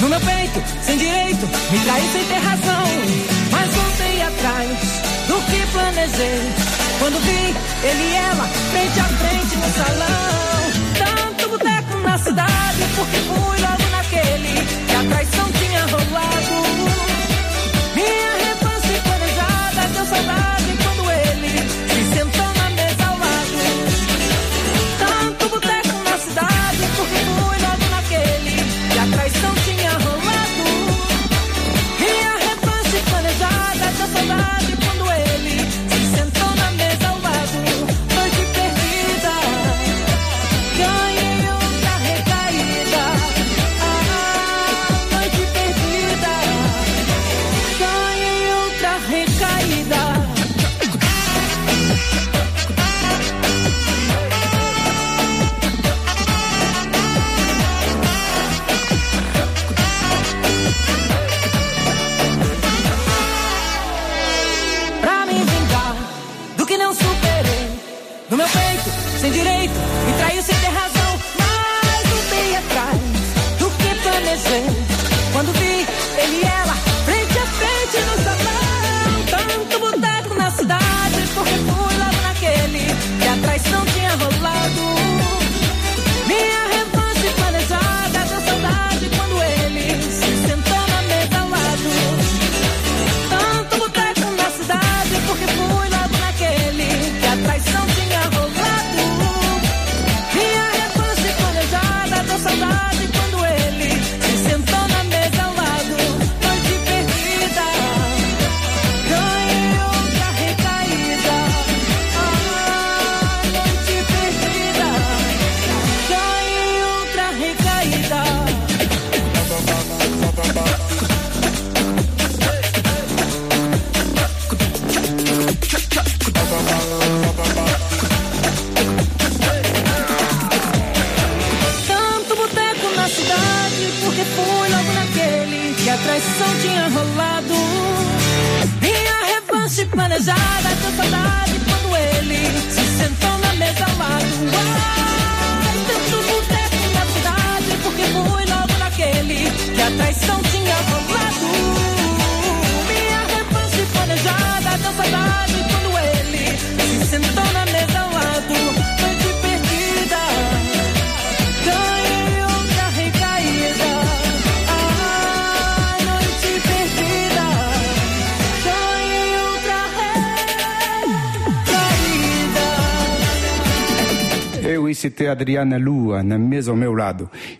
No meu peito, sem direito, me traí sem ter razão. Mas voltei atrás do que planejei. Quando vi ele e ela, frente a frente no salão. Tanto boteco na cidade, porque fui logo naquele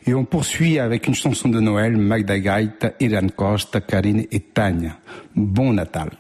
Et on poursuit avec une chanson de Noël, Magda Gaita, Iran Costa, Karine et Tania. Bon Natal.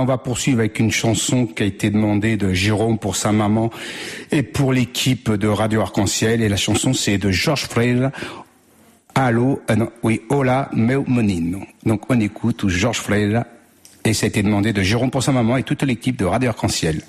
On va poursuivre avec une chanson qui a été demandée de Jérôme pour sa maman et pour l'équipe de Radio Arc-en-Ciel. Et la chanson, c'est de Georges Freyre. Allô, euh, non, oui, Hola meu menino. Donc on écoute Georges Freyre et ça a été demandé de Jérôme pour sa maman et toute l'équipe de Radio Arc-en-Ciel.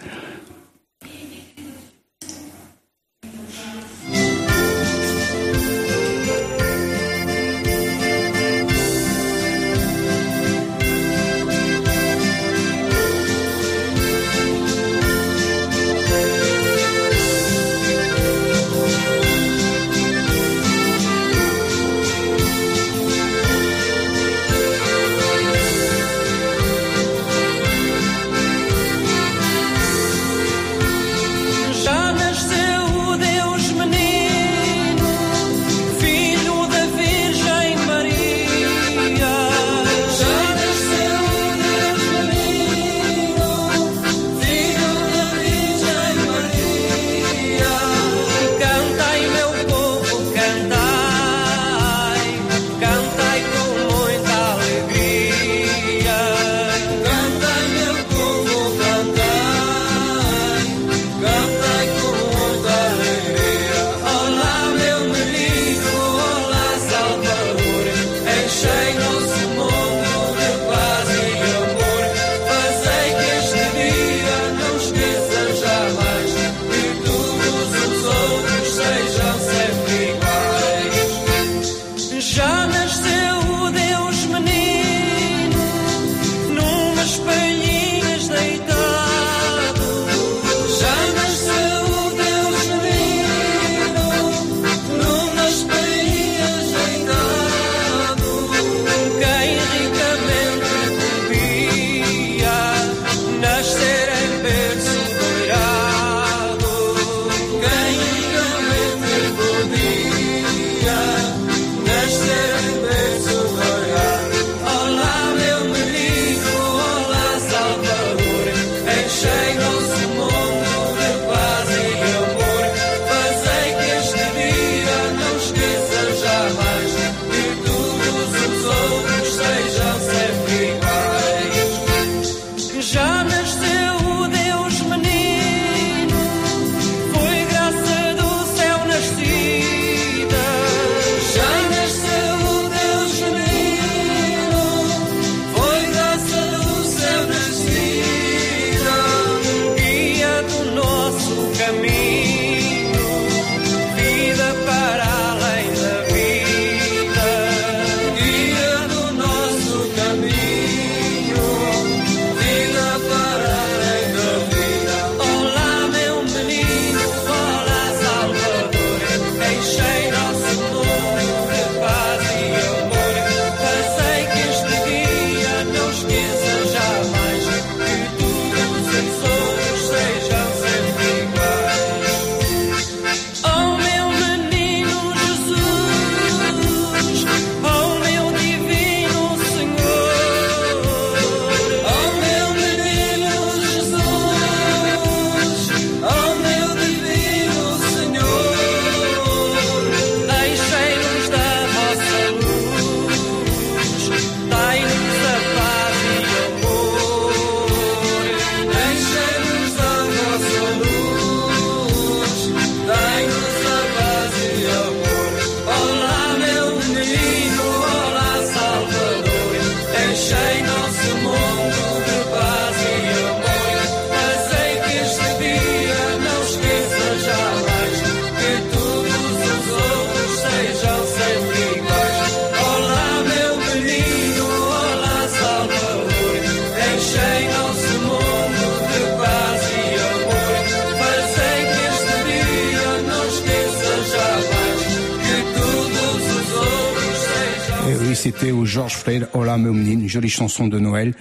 Jolie chanson de Noël.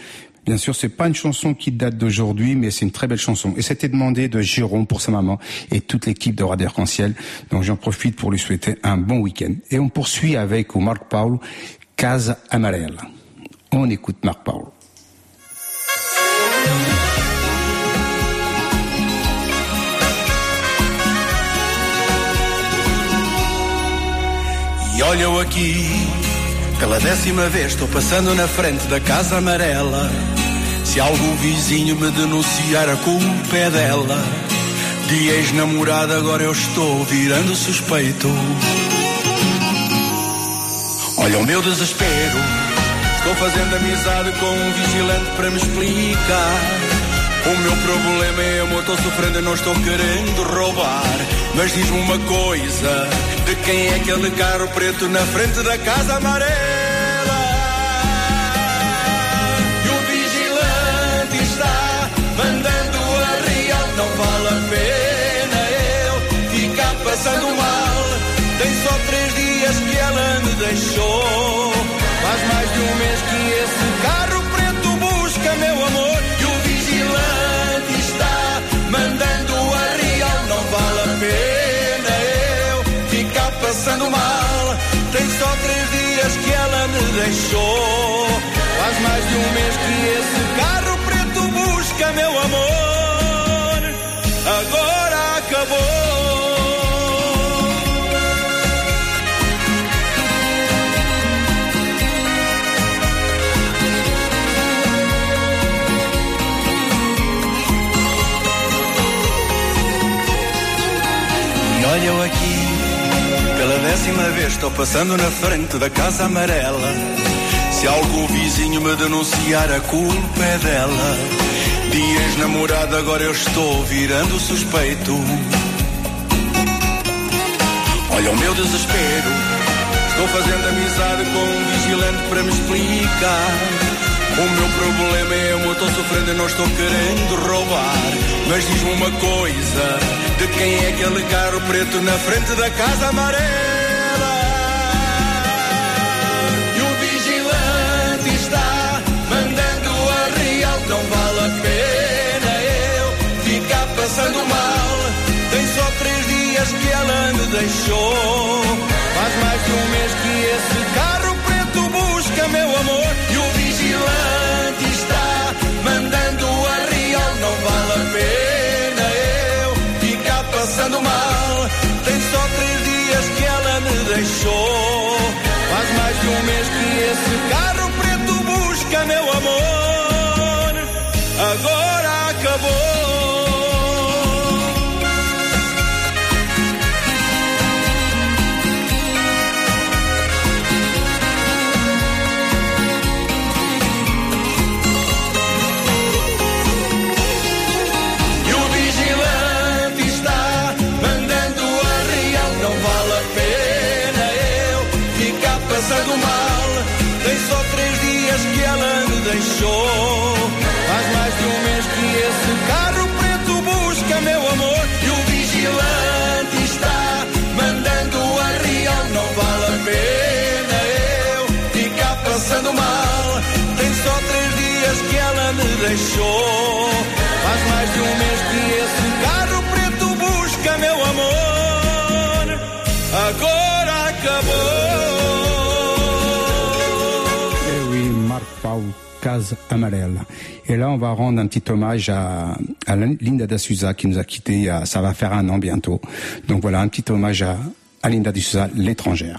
Bien sûr, c'est pas une chanson qui date d'aujourd'hui, mais c'est une très belle chanson. Et c'était demandé de Jérôme pour sa maman et toute l'équipe de Radio Arc-en-Ciel. Donc j'en profite pour lui souhaiter un bon week-end. Et on poursuit avec Marc Paul, Casa Amarella. On écoute Marc Paul. Aqui, pela décima vez estou passando na frente da casa amarela. Se algum vizinho me denunciar, a culpa é dela. De ex-namorada agora eu estou virando suspeito. Olha o meu desespero, estou fazendo amizade com um vigilante para me explicar. O meu problema é eu estou sofrendo e não estou querendo roubar. Mas diz-me uma coisa: de quem é aquele carro preto na frente da casa amarela? E o vigilante está mandando a real, não vale a pena eu ficar passando mal. Tem só três dias que ela me deixou. Ela me décima vez estou passando na frente da casa amarela. Se algum vizinho me denunciar, a culpa é dela. De ex-namorada agora eu estou virando suspeito. Olha o meu desespero, estou fazendo amizade com um vigilante para me explicar. O meu problema é eu estou sofrendo e não estou querendo roubar. Mas diz-me uma coisa: de quem é aquele carro preto na frente da casa amarela? Não vale a pena eu ficar passando mal. Tem só três dias que ela me deixou. Faz mais de um mês que esse carro preto busca meu amor. E o vigilante está mandando a real, não vale a pena eu ficar passando mal. Tem só três dias que ela me deixou. Faz mais de um mês que esse carro preto busca meu amor. Agora acabou. Deixou. Faz mais de um mês que esse carro preto busca meu amor. Agora acabou. Eh oui, Marc Paul, Case Amarella. Et là, on va rendre un petit hommage à, à Linda da Souza qui nous a quittés ça va faire un an bientôt. Donc voilà, un petit hommage à, à Linda da Souza, l'étrangère.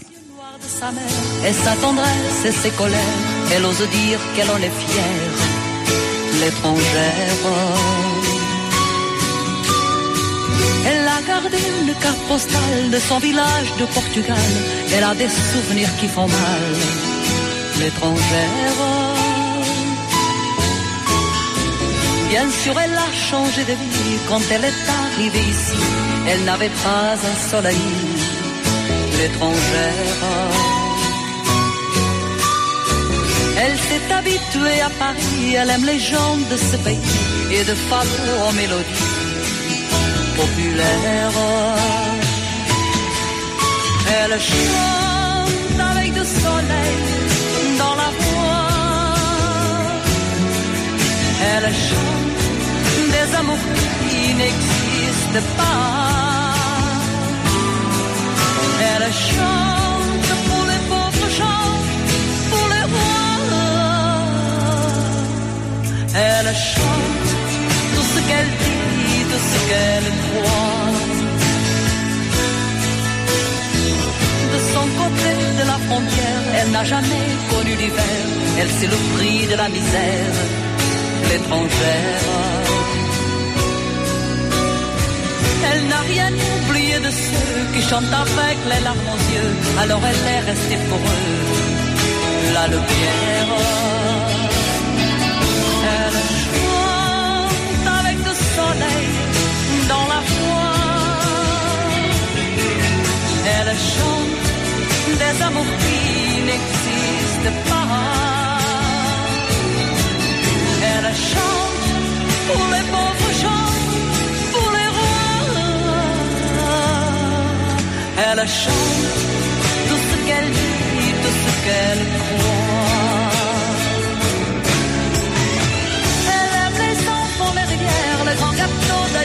et sa tendresse et ses colères. Elle ose dire qu'elle en est fière, l'étrangère. Elle a gardé une carte postale de son village de Portugal. Elle a des souvenirs qui font mal, l'étrangère. Bien sûr, elle a changé de vie quand elle est arrivée ici. Elle n'avait pas un soleil, l'étrangère. située à Paris, elle aime les gens de ce pays et de fagots en mélodie populaire. Elle chante avec du soleil dans la voix. Elle chante des amours qui n'existent pas. Elle chante. Elle chante tout ce qu'elle dit, tout ce qu'elle croit. De son côté de la frontière, elle n'a jamais connu l'hiver. Elle sait le prix de la misère, l'étrangère. Elle n'a rien oublié de ceux qui chantent avec les larmes aux yeux. Alors elle est restée pour eux la lumière. Dans la foi. Elle chante des amours qui n'existent pas. Elle chante pour les pauvres gens, pour les rois. Elle chante tout ce qu'elle dit, tout ce qu'elle croit.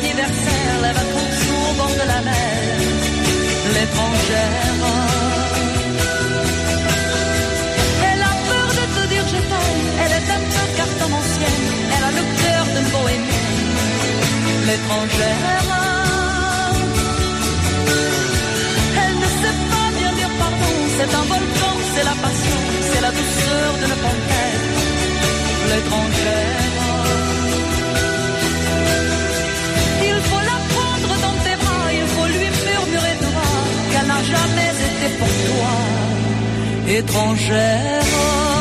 Gâteaux d'anniversaire, les vacances au bord de la mer, l'étrangère. Elle a peur de te dire je t'aime, elle est un peu cartomancienne, elle a le cœur d'une bohémienne, l'étrangère. Elle ne sait pas bien dire pardon, c'est un volcan, c'est la passion, c'est la douceur d'une panthère, l'étrangère. Pour toi étrangère.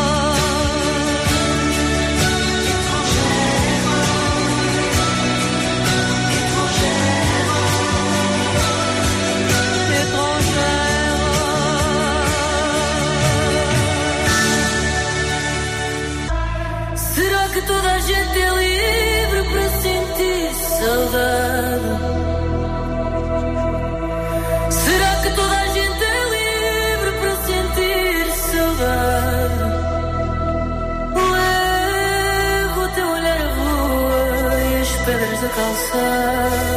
As pedras da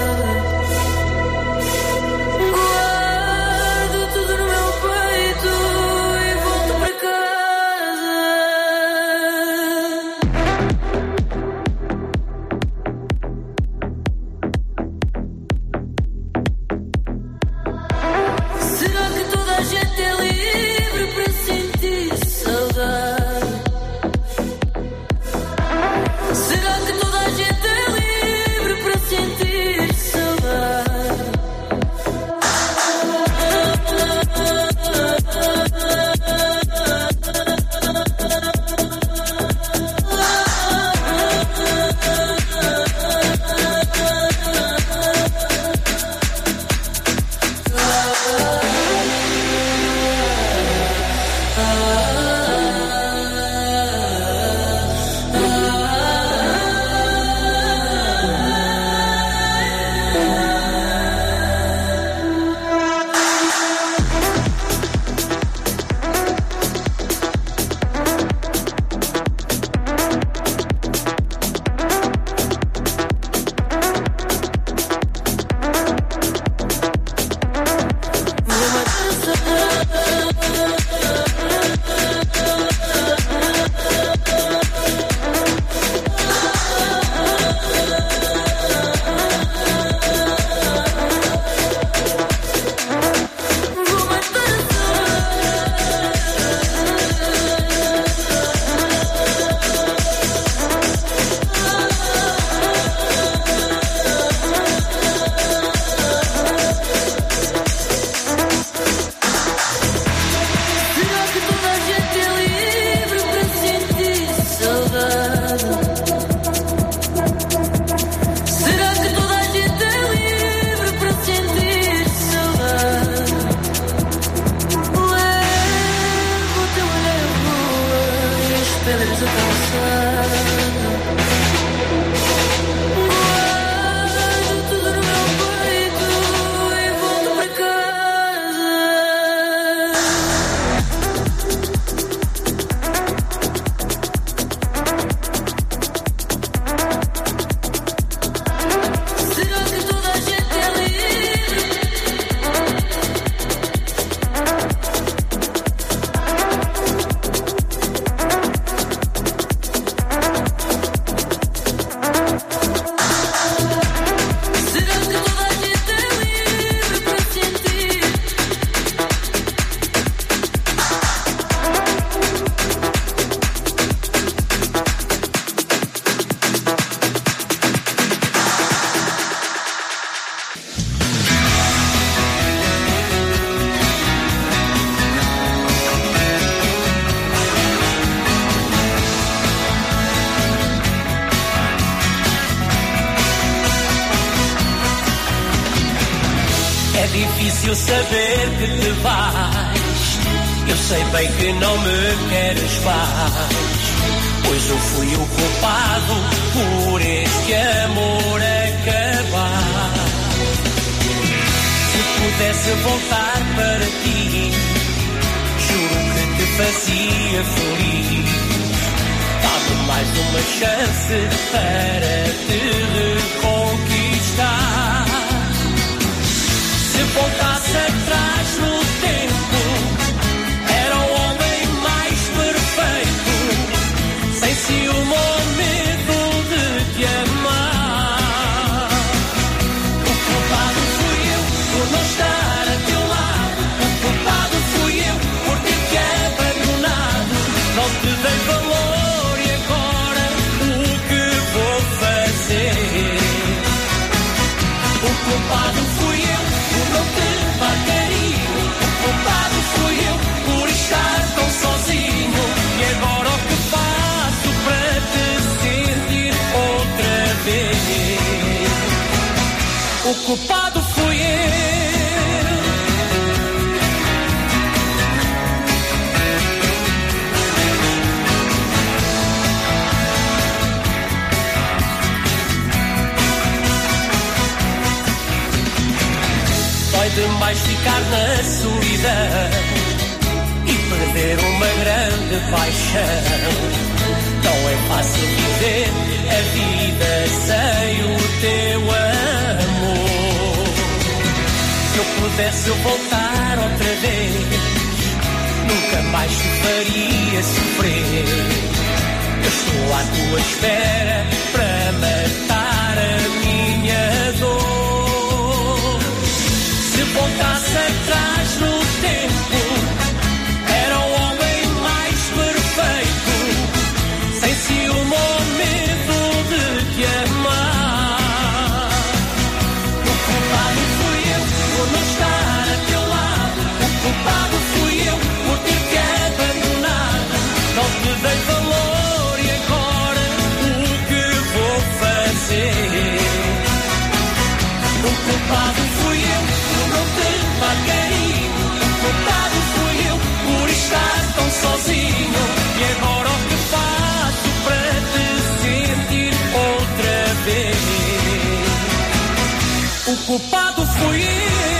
culpado fui eu.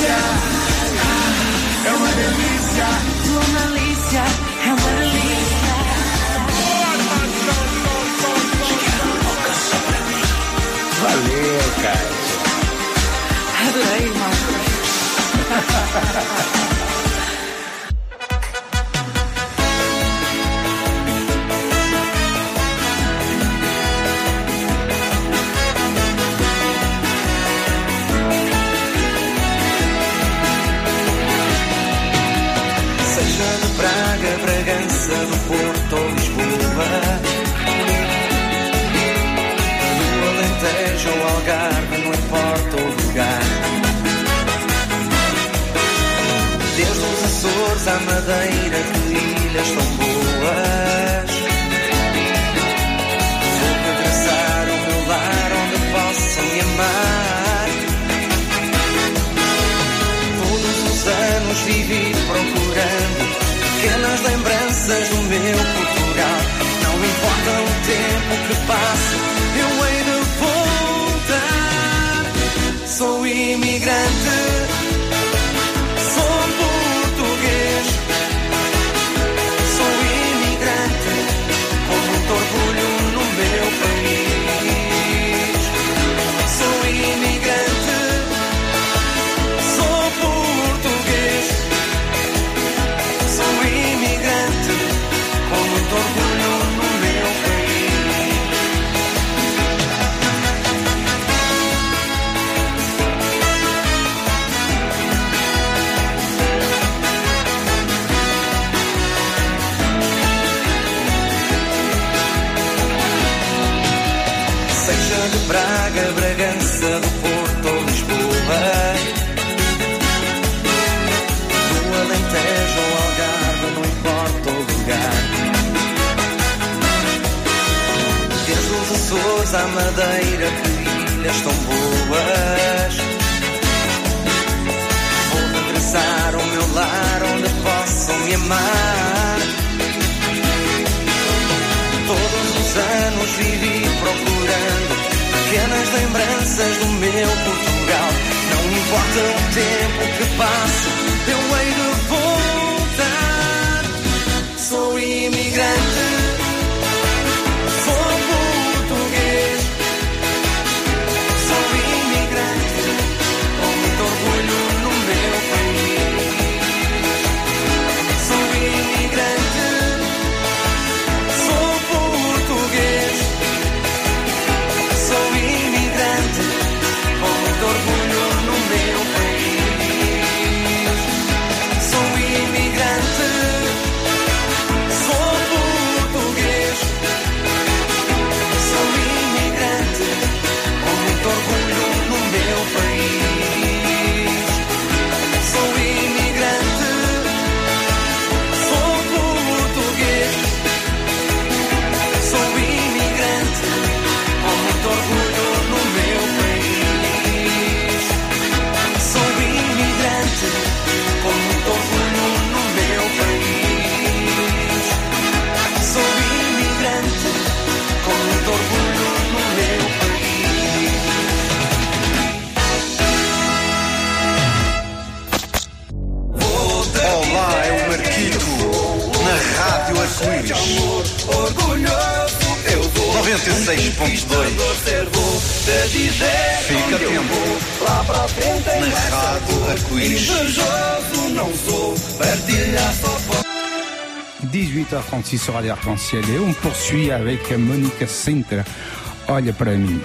Malícia. Ah, é uma delícia. Sua malícia é uma delícia. Valeu, cara. Adorei, Marcos. Madeira, que ilhas tão boas Vou regressar ao meu lar onde posso me amar Todos os anos vivi procurando pequenas lembranças do meu Portugal. Não importa o tempo que passe, eu hei de voltar. Sou imigrante, À Madeira, que ilhas tão boas. Vou regressar ao meu lar, onde possam me amar. Todos os anos vivi procurando pequenas lembranças do meu Portugal. Não importa o tempo que passe, eu hei de voltar. Sou imigrante, 96.2. Fica atento. Lá pra frente Na Rádio Arco-Íris. Invejoso não sou, partilhar só pode. 18h36 sur Radio Arc-en-Ciel et on poursuit avec Monica Sinter. Olha para mim.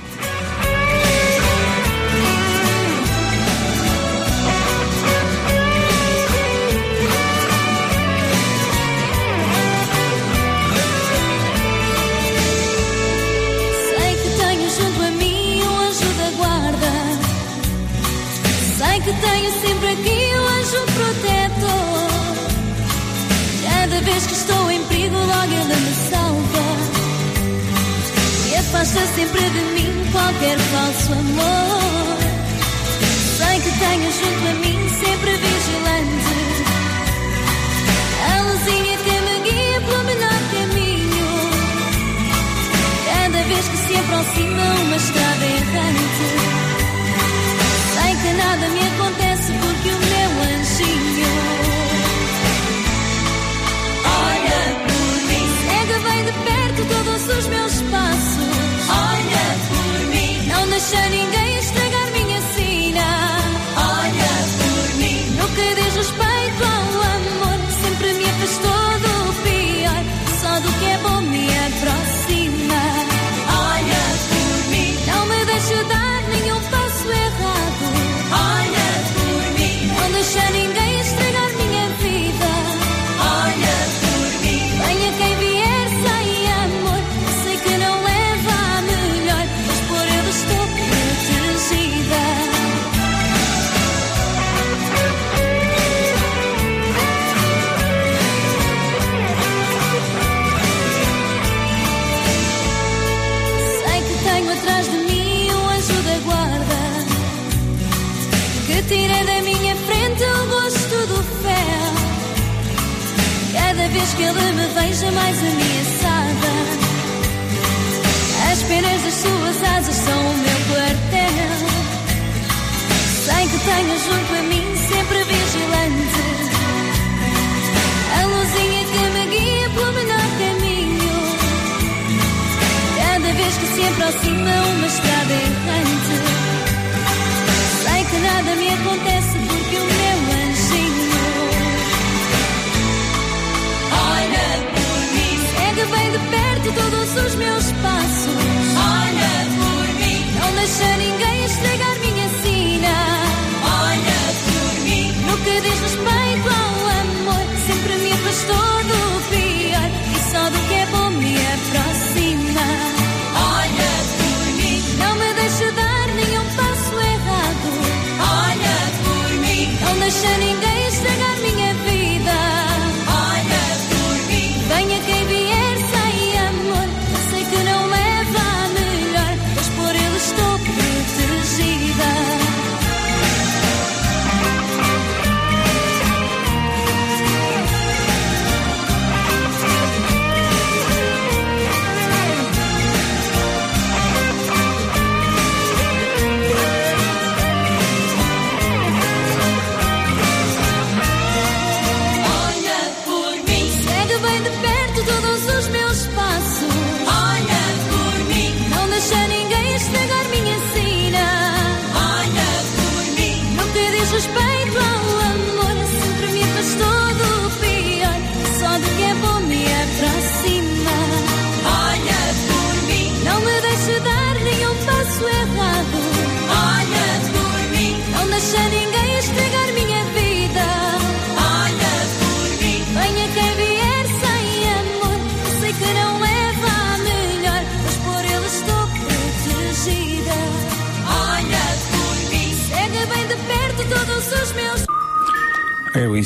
sempre de mim qualquer falso amor. Sei que tenho junto a mim sempre vigilante a luzinha que me guia pelo menor caminho. Cada vez que se aproxima uma estrada errante, sei que nada me acontece porque o meu anjinho. aproxima uma estrada errante. Sei que nada me acontece porque o meu anjinho olha por mim. É Segue bem de perto todos os meus passos. Olha por mim. Não deixa ninguém.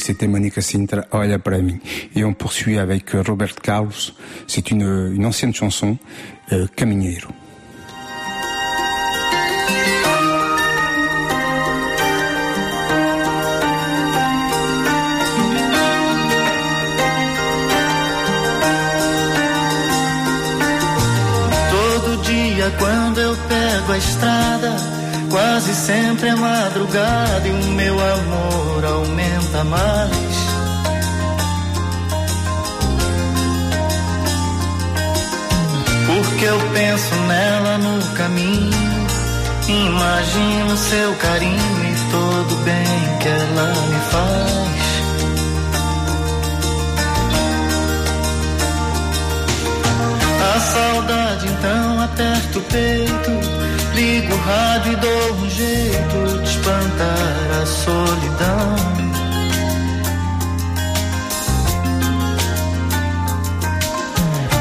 c'était Monica Sintra, Olha para mim. Et on poursuit avec euh, Robert Carlos. C'est une, euh, une ancienne chanson, euh, Caminheiro. Todo dia quando eu pego a estrada Quase sempre é madrugada e o meu amor aumenta mais. Porque eu penso nela no caminho, imagino seu carinho e todo bem que ela me faz. A saudade então aperta o peito Ligo o rádio e dou um jeito de espantar a solidão.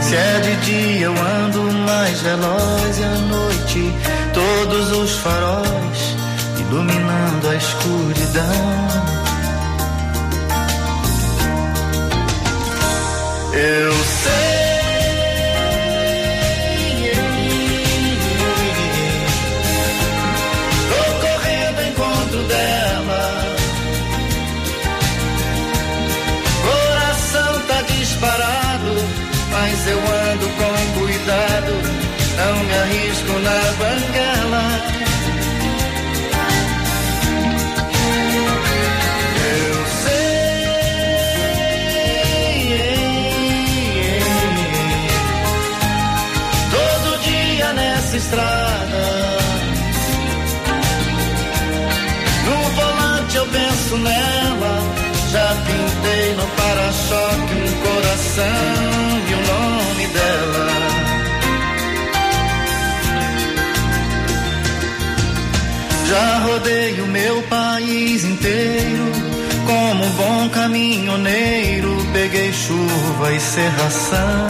Se é de dia eu ando mais veloz e à noite todos os faróis iluminando a escuridão. Eu sei. mas eu ando com cuidado, não me arrisco na bengala. Eu sei, todo dia nessa estrada, no volante eu penso nela. Já pintei no para-choque um coração e um dela. Já rodei o meu país inteiro como um bom caminhoneiro. Peguei chuva e serração.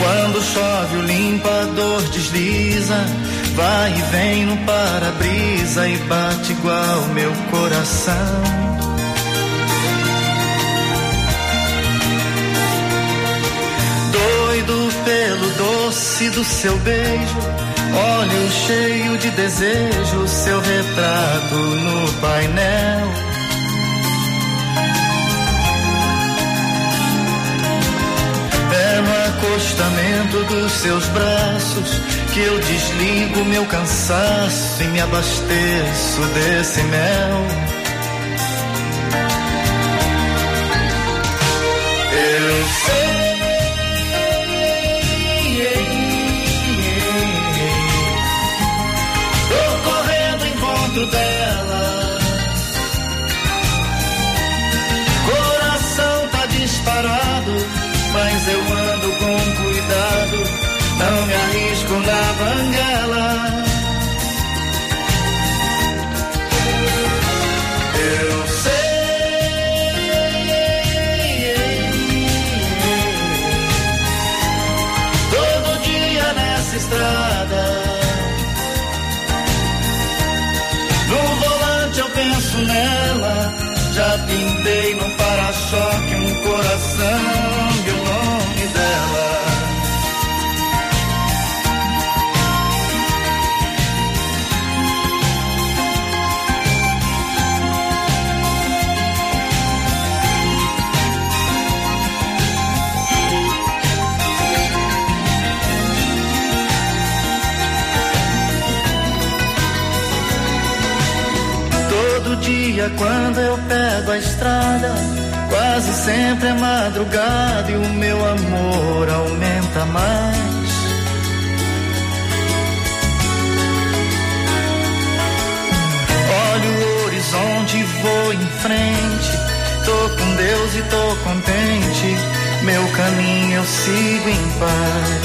Quando chove o limpador desliza, vai e vem no para-brisa e bate igual meu coração. Doce do seu beijo, olho cheio de desejo, seu retrato no painel. É no acostamento dos seus braços que eu desligo meu cansaço e me abasteço desse mel. Em quando eu pego a estrada, quase sempre é madrugada e o meu amor aumenta mais. Olho o horizonte, vou em frente. Tô com Deus e tô contente. Meu caminho eu sigo em paz.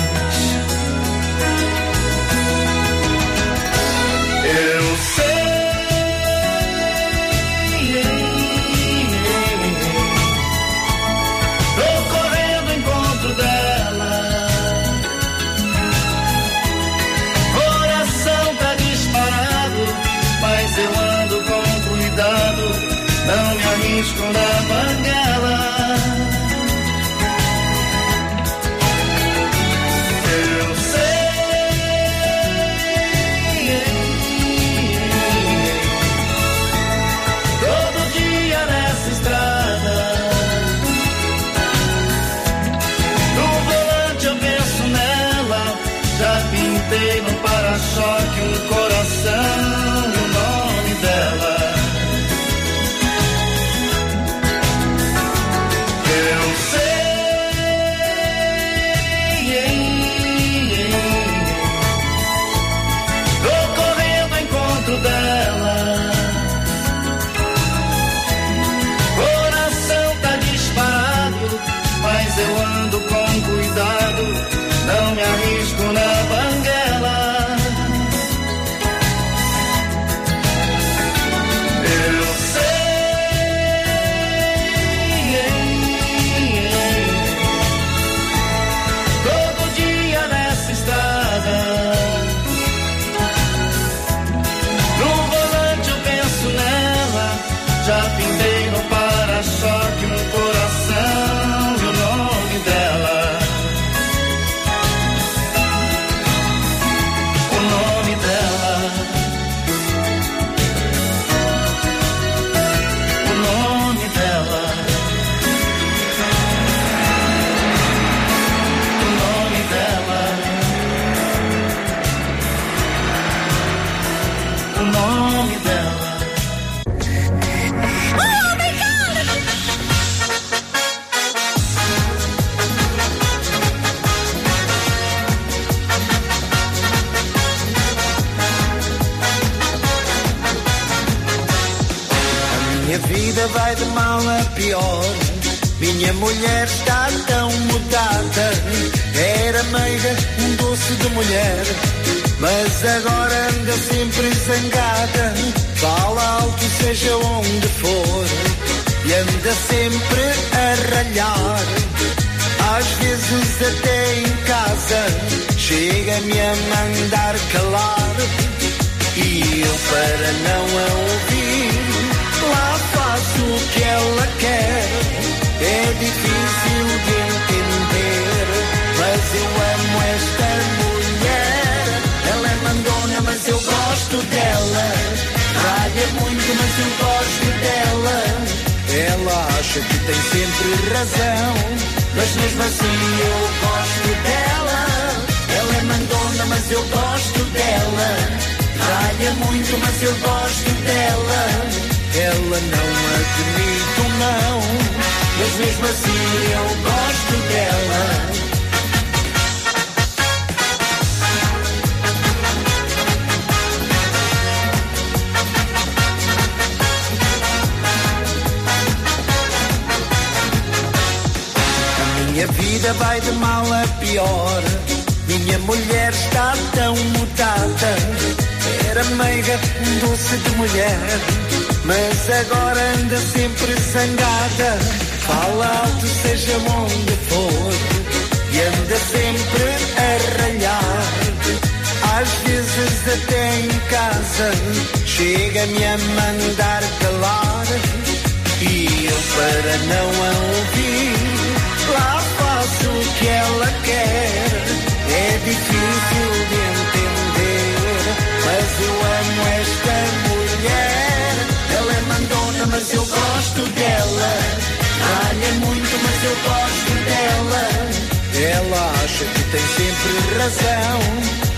Tem sempre razão,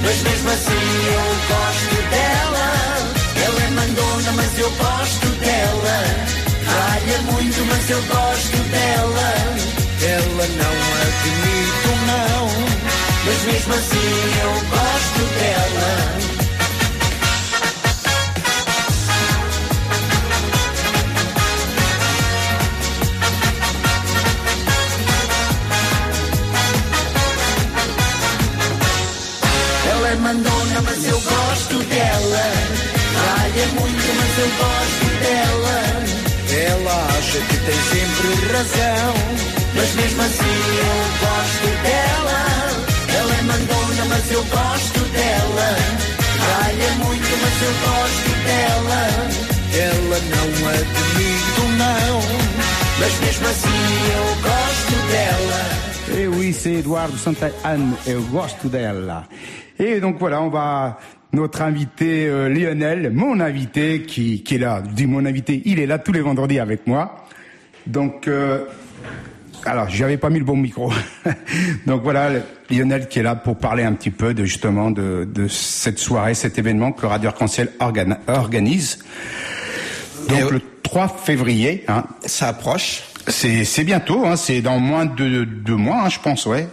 mas mesmo assim eu gosto dela. Ela é mandona, mas eu gosto dela. Ralha muito, mas eu gosto dela. Ela não admito, não, mas mesmo assim eu gosto dela. Gosto dela. Ela acha que tem sempre razão, mas mesmo assim eu gosto dela. Ela é mandona, mas eu gosto dela. Ralha muito, mas eu gosto dela. Ela não admito, não, mas mesmo assim eu gosto dela. Oui, c'est Eduardo Santa Anne, et gosto della. Et donc voilà, on notre invité euh, Lionel, mon invité qui, qui est là. Je dis mon invité, il est là tous les vendredis avec moi. Donc euh, alors, j'avais pas mis le bon micro. donc voilà, Lionel qui est là pour parler un petit peu de justement de, de cette soirée, cet événement que Radio Arc-en-Ciel organ- organise. Donc le 3 février. Hein, ça approche. C'est c'est bientôt, hein, c'est dans moins de deux mois, hein, je pense, ouais.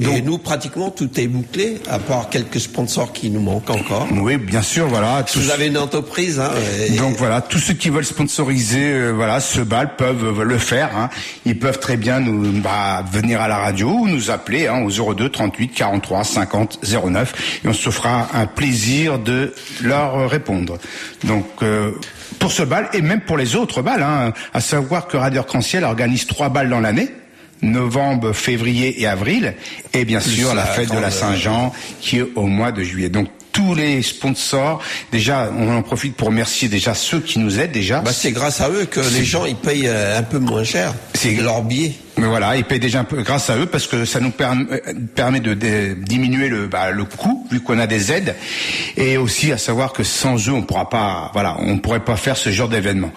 Et nous, pratiquement, tout est bouclé, à part quelques sponsors qui nous manquent encore. Oui, bien sûr, voilà. Si vous avez une entreprise, hein, et- Donc voilà, tous ceux qui veulent sponsoriser euh, voilà ce bal peuvent le faire. hein. Ils peuvent très bien nous bah, venir à la radio ou nous appeler hein, au 02 38 43 50 09 et on se fera un plaisir de leur répondre. Donc euh, pour ce bal et même pour les autres balles, hein, à savoir que Radio Arc-en-Ciel organise trois balles dans l'année novembre, février et avril, et bien sûr la fête de la Saint-Jean qui est au mois de juillet. Donc tous les sponsors, déjà on en profite pour remercier déjà ceux qui nous aident déjà. Bah, c'est grâce à eux que les gens ils payent euh, un peu moins cher leur billet. Mais voilà, ils payent déjà un peu grâce à eux parce que ça nous euh, permet de, de diminuer le, bah, le coût vu qu'on a des aides et aussi à savoir que sans eux on pourra pas, voilà, on pourrait pas faire ce genre d'événement.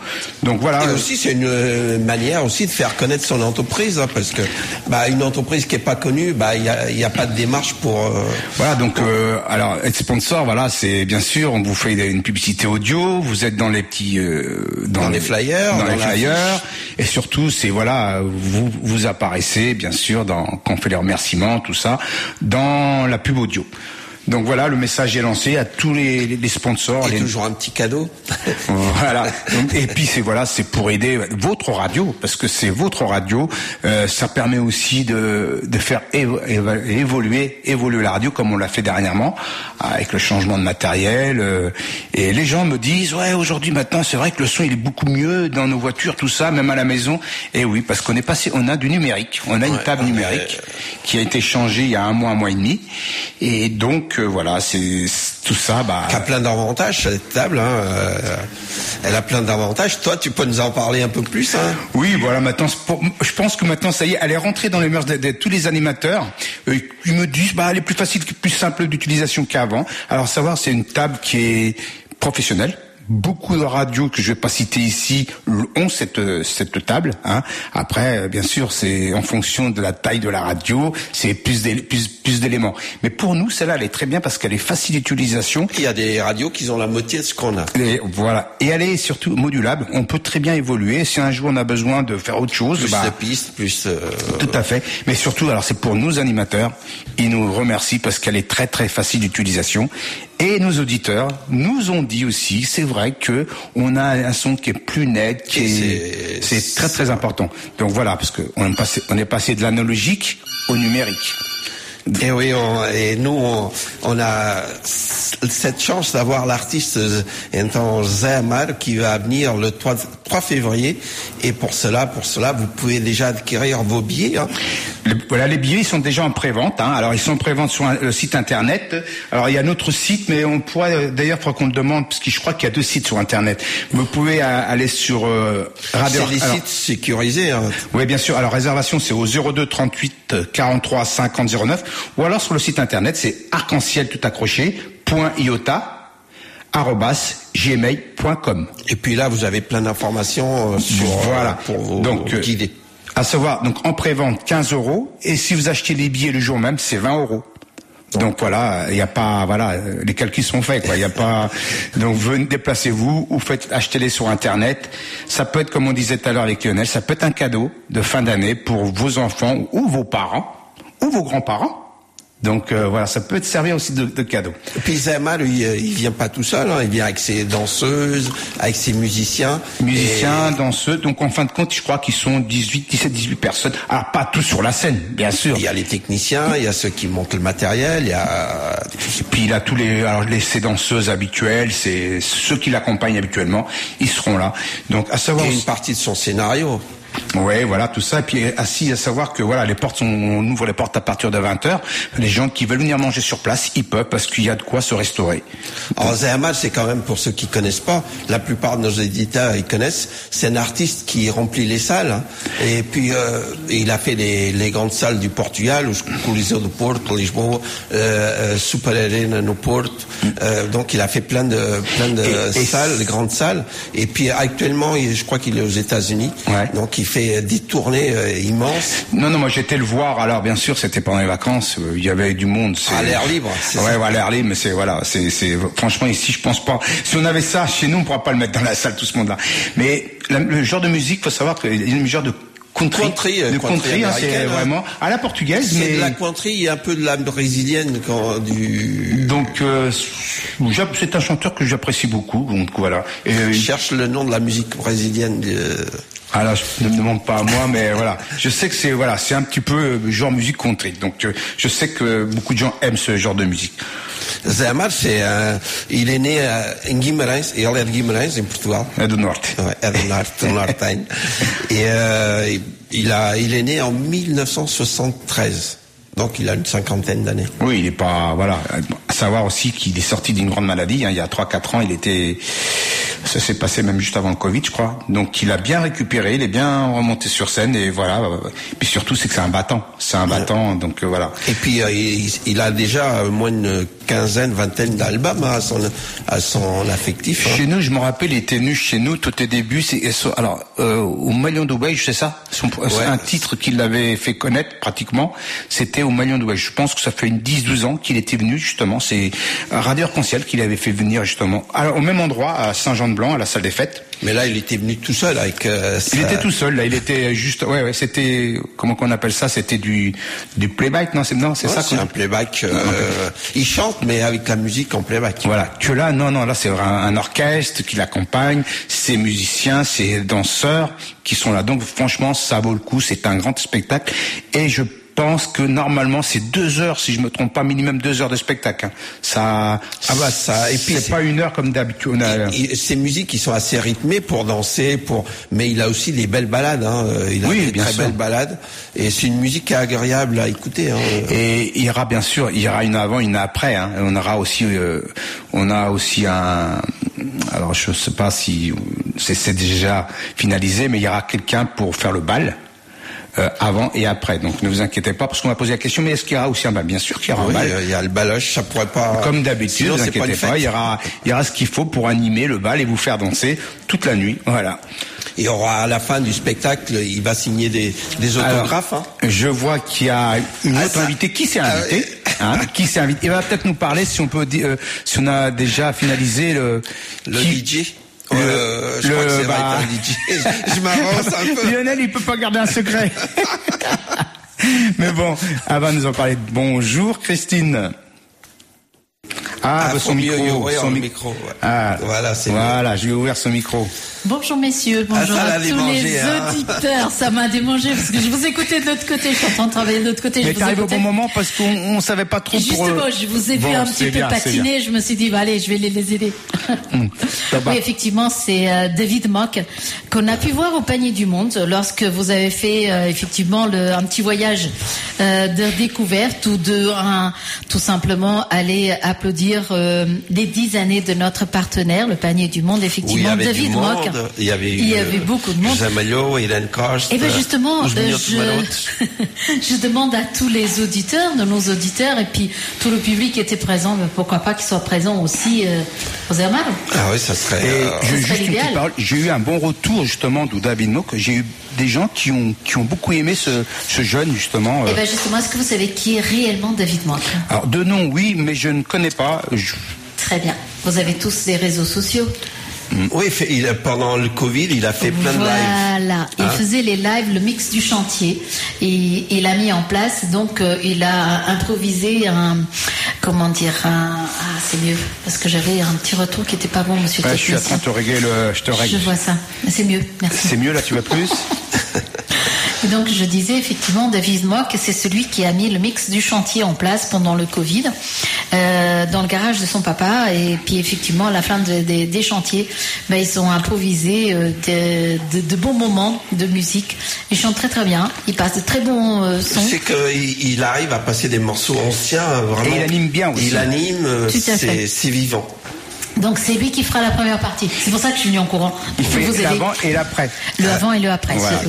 Donc voilà. Et euh, aussi, c'est une euh, manière aussi de faire connaître son entreprise, hein, parce que bah, une entreprise qui est pas connue, bah, il n'y a, il y a pas de démarche pour. euh, Voilà, donc euh, alors être sponsor, voilà, c'est bien sûr, on vous fait une publicité audio, vous êtes dans les petits, euh, Dans les flyers, dans, dans les flyers, et surtout, c'est voilà, vous vous apparaissez bien sûr dans quand on fait les remerciements, tout ça, dans la pub audio. Donc voilà, le message est lancé à tous les, les sponsors. Et les... toujours un petit cadeau. voilà. Donc, et puis c'est voilà, c'est pour aider votre radio parce que c'est votre radio. Euh, ça permet aussi de, de faire évo- évo- évoluer évoluer la radio comme on l'a fait dernièrement avec le changement de matériel. euh, et les gens me disent ouais aujourd'hui maintenant c'est vrai que le son il est beaucoup mieux dans nos voitures tout ça même à la maison. Et oui parce qu'on est passé on a du numérique, on a une table numérique qui a été changée il y a un mois un mois et demi. Et donc euh, voilà c'est tout ça bah Qui a plein d'avantages cette table. Hein. euh, elle a plein d'avantages. Toi, tu peux nous en parler un peu plus. Hein? Oui, voilà, maintenant, je pense que maintenant, ça y est, elle est rentrée dans les mœurs de, de tous les animateurs. Euh, ils me disent, bah, elle est plus facile, plus simple d'utilisation qu'avant. Alors, savoir, c'est une table qui est professionnelle. Beaucoup de radios que je vais pas citer ici ont cette cette table. Hein. Après, euh, bien sûr, c'est en fonction de la taille de la radio, c'est plus plus plus d'éléments. Mais pour nous, celle-là, elle est très bien parce qu'elle est facile d'utilisation. Il y a des radios qui ont la moitié de ce qu'on a. Et voilà. Et elle est surtout modulable. On peut très bien évoluer. Si un jour on a besoin de faire autre chose, Plus bah, de pistes, plus. euh, tout à fait. Mais surtout, alors c'est pour nos animateurs. Ils nous remercient parce qu'elle est très très facile d'utilisation. Et nos auditeurs nous ont dit aussi, c'est vrai que on a un son qui est plus net, qui est, c'est très très important. Donc voilà, parce que on est passé, on est passé de l'analogique au numérique. Et oui, on- et nous, on, on a cette chance d'avoir l'artiste étant Amar qui va venir le 3, 3 février. Et pour cela, pour cela, vous pouvez déjà acquérir vos billets. hein. Le- voilà, les billets ils sont déjà en pré-vente. Hein. Alors ils sont en pré-vente sur un- le site internet. Alors il y a notre site, mais on pourrait euh, d'ailleurs, faudra qu'on le demande parce que je crois qu'il y a deux sites sur internet. Vous pouvez euh, aller sur euh, Radio. C'est des alors- sites sécurisés. Hein. Oui, bien sûr. Alors, réservation, c'est au 02 38 43 50 09. Ou alors, sur le site internet, c'est arc-en-ciel tout accroché, gmail.com. Et puis là, vous avez plein d'informations euh, sur Voilà. pour vous donc, euh, guider. à savoir, donc, en pré-vente, 15 euros. Et si vous achetez les billets le jour même, c'est 20 euros. Donc voilà, il n'y a pas, voilà, euh, les calculs sont faits, quoi. Il y a pas, donc venez, déplacez-vous ou faites, achetez-les sur Internet. Ça peut être, comme on disait tout à l'heure avec Lionel, ça peut être un cadeau de fin d'année pour vos enfants ou vos parents ou vos grands-parents. Donc euh, voilà, ça peut te servir aussi de, de cadeau. Et puis Zema, lui, euh, il vient pas tout seul. hein. Il vient avec ses danseuses, avec ses musiciens. Musiciens, danseux. Donc en fin de compte, je crois qu'ils sont 18, 17, 18 personnes. Ah, pas tous sur la scène, bien sûr. Il y a les techniciens, il y a ceux qui montent le matériel, il y a. Et puis il a tous les, alors les ces danseuses habituelles, c'est ceux qui l'accompagnent habituellement, ils seront là. Donc à savoir. Et une partie de son scénario. Ouais, voilà, tout ça. Et puis assis à savoir que voilà, les portes sont, on ouvre les portes à partir de 20 h Les gens qui veulent venir manger sur place, ils peuvent parce qu'il y a de quoi se restaurer. Alors Zermal, c'est quand même pour ceux qui connaissent pas, la plupart de nos éditeurs ils connaissent. C'est un artiste qui remplit les salles. hein. Et puis euh, il a fait les, les grandes salles du Portugal, le Coliseu do Porto, Lisboa, euh, euh, Super Arena no Porto. Euh, donc il a fait plein de plein de Et- et- salles, de grandes salles. Et puis actuellement, je crois qu'il est aux États-Unis. Donc il fait des tournées euh, immenses. Non, non, moi j'étais le voir. Alors bien sûr, c'était pendant les vacances. euh, Il y avait du monde. À l'air libre, c'est Ouais, ça. ouais, à l'air libre. Mais c'est voilà, c'est, c'est franchement ici, je pense pas. Si on avait ça chez nous, on pourra pas le mettre dans la salle tout ce monde-là. Mais la- le genre de musique, faut savoir qu'il y a une genre de country, Country, euh, de country country, hein, c'est hein. vraiment à la portugaise, C'est mais de la country et un peu de la brésilienne quand du. Donc euh, c'est un chanteur que j'apprécie beaucoup. Donc voilà. Et, euh, Je cherche le nom de la musique brésilienne. de- Ah là, je ne me demande pas à moi, mais voilà. Je sais que c'est voilà, c'est un petit peu euh, genre musique country. Donc euh, je sais que beaucoup de gens aiment ce genre de musique. Zé Amar, c'est un- il est né à- em Guimarães, ele é de Guimarães, em Portugal. É do norte. É do norte, do nortenho. Et euh, il, a, il est né en 1973. Donc il a une cinquantaine d'années. Oui, il est pas voilà. À savoir aussi qu'il est sorti d'une grande maladie. hein. il y a 3-4 ans, il était. Ça s'est passé même juste avant le Covid, je crois. Donc il a bien récupéré, il est bien remonté sur scène et voilà. Puis surtout, c'est que c'est un battant. C'est un battant, donc euh, voilà. Et puis euh, il, il a déjà euh, moins d'une quinzaine, vingtaine d'albums hein, à, son, à son affectif. hein. Chez nous, je me rappelle, il était venu chez nous tout au début. C'est, alors, euh, au Million Dubaï, c'est ça Son- C'est un titre qu'il avait fait connaître pratiquement. C'était au Million Dubaï. Je pense que ça fait une 10-12 ans qu'il était venu, justement. C'est un Radio Arc-en-Ciel qu'il avait fait venir, justement, au même endroit, à Saint-Jean-de-Blanc, à la salle des fêtes. Mais là, il était venu tout seul avec. euh, Il était tout seul, là. Il était juste, ouais, ouais, c'était, comment qu'on appelle ça? C'était du, du playback, non? C'est non, c'est Ouais, ça. c'est un playback. euh, il chante, mais avec la musique en playback. Voilà. Que là, non, non, là, c'est un, un orchestre qui l'accompagne, c'est musiciens, c'est danseurs qui sont là. Donc, franchement, ça vaut le coup. C'est un grand spectacle. Et je pense que normalement, c'est deux heures, si je me trompe pas, minimum deux heures de spectacle. hein. Ça, Ah bah ça. Et puis c'est pas une heure comme d'habitude. A- Ces musiques qui sont assez rythmées pour danser, pour mais il a aussi des belles balades. Hein. Il a Oui, des bien très sûr. belles balades et c'est une musique qui est agréable à écouter. Hein. Et il y aura bien sûr, il y aura une avant, une après. Hein. On aura aussi, euh, on a aussi un. Alors je sais pas si c'est déjà finalisé, mais il y aura quelqu'un pour faire le bal. Euh, avant et après. Donc ne vous inquiétez pas parce qu'on m'a posé la question. Mais est-ce qu'il y aura aussi un bal Bien sûr qu'il y aura Oui, un bal. il y a le baloche, ça pourrait pas. Comme d'habitude, ne vous pas inquiétez pas, il y aura, il y aura ce qu'il faut pour animer le bal et vous faire danser toute la nuit. Voilà. Il y aura à la fin du spectacle, il va signer des, des autographes. Alors, hein. Je vois qu'il y a une Ah, autre ça- invitée. Qui s'est invité hein? Qui s'est invité Il va peut-être nous parler si on peut euh, si on a déjà finalisé le. Le qui- DJ. Le, Euh, je crois que c'est bah. Je m'avance un peu. Lionel, il peut pas garder un secret. Mais bon, avant de nous en parler, bonjour Christine. Ah, Ah, bah, son micro, ouvrir son micro, ouais. Ah, Voilà, c'est Voilà, je vais ouvrir son micro. Bonjour messieurs, bonjour Ah, ça à tous les hein. auditeurs. Ça m'a démangé parce que je vous écoutais de l'autre côté, je suis en train de travailler de l'autre côté. Mais t'arrives au bon moment parce qu'on on savait pas trop Et pour. justement, euh, je vous ai vu bon, un petit peu bien, patiner, je me suis dit, bah, allez, je vais les, les aider. oui, effectivement, c'est euh, David Mock qu'on a pu voir au panier du monde lorsque vous avez fait euh, effectivement le, un petit voyage euh, de découverte ou de un, tout simplement aller applaudir euh, les dix années de notre partenaire, le panier du monde. Effectivement, David Mock. il y avait, Il y euh, avait beaucoup de monde. Hélène Coste. Eh bien justement, euh, je, je demande à tous les auditeurs, de nos auditeurs, et puis tout le public qui était présent, mais pourquoi pas qu'ils soient présents aussi euh, aux Hermanos. Ah oui, ça serait. Et euh, serait juste parole. J'ai eu un bon retour justement de David Mock. J'ai eu des gens qui ont qui ont beaucoup aimé ce, ce jeune justement. euh. Eh bien justement, est-ce que vous savez qui est réellement David Mock? Alors de nom oui, mais je ne connais pas. Je- Très bien. Vous avez tous des réseaux sociaux. Oui, il il a- pendant le Covid, il a fait plein de lives. Voilà, il Hein? faisait les lives, le mix du chantier, et il a mis en place, donc euh, il a improvisé un, comment dire, un, ah c'est mieux, parce que j'avais un petit retour qui était pas bon, monsieur Ouais, je suis en train de te régler le. Je te règle. Je vois ça, Mais c'est mieux, merci. C'est mieux là, tu vas plus. Et donc je disais effectivement, David Mock, c'est celui qui a mis le mix du chantier en place pendant le Covid, euh, dans le garage de son papa. Et puis effectivement, à la fin de- de- des chantiers, ben, ils ont improvisé euh, de, de- de bons moments de musique. Ils chantent très très bien, ils passent de très bons euh, sons. C'est qu'il il arrive à passer des morceaux anciens, euh, vraiment. Et il anime bien aussi. Il anime, euh, c'est vivant. Donc c'est lui qui fera la première partie. C'est pour ça que je suis venue en courant. Aider. l'avant et l'après. Le avant et le après. Voilà.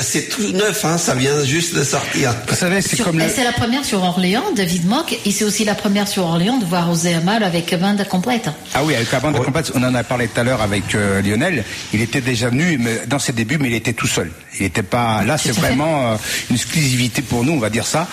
c'est- tout neuf, hein, ça vient juste de sortir. Vous savez, c'est comme le. c'est la première sur Orléans, David Mock, et c'est aussi la première sur Orléans de voir Osé Amal avec bande complète. Ah oui, avec la bande de complète, on en a parlé tout à l'heure avec euh, Lionel. Il était déjà venu mais dans ses débuts, mais il était tout seul. Il n'était pas là. C'est vraiment euh, une exclusivité pour nous, on va dire ça.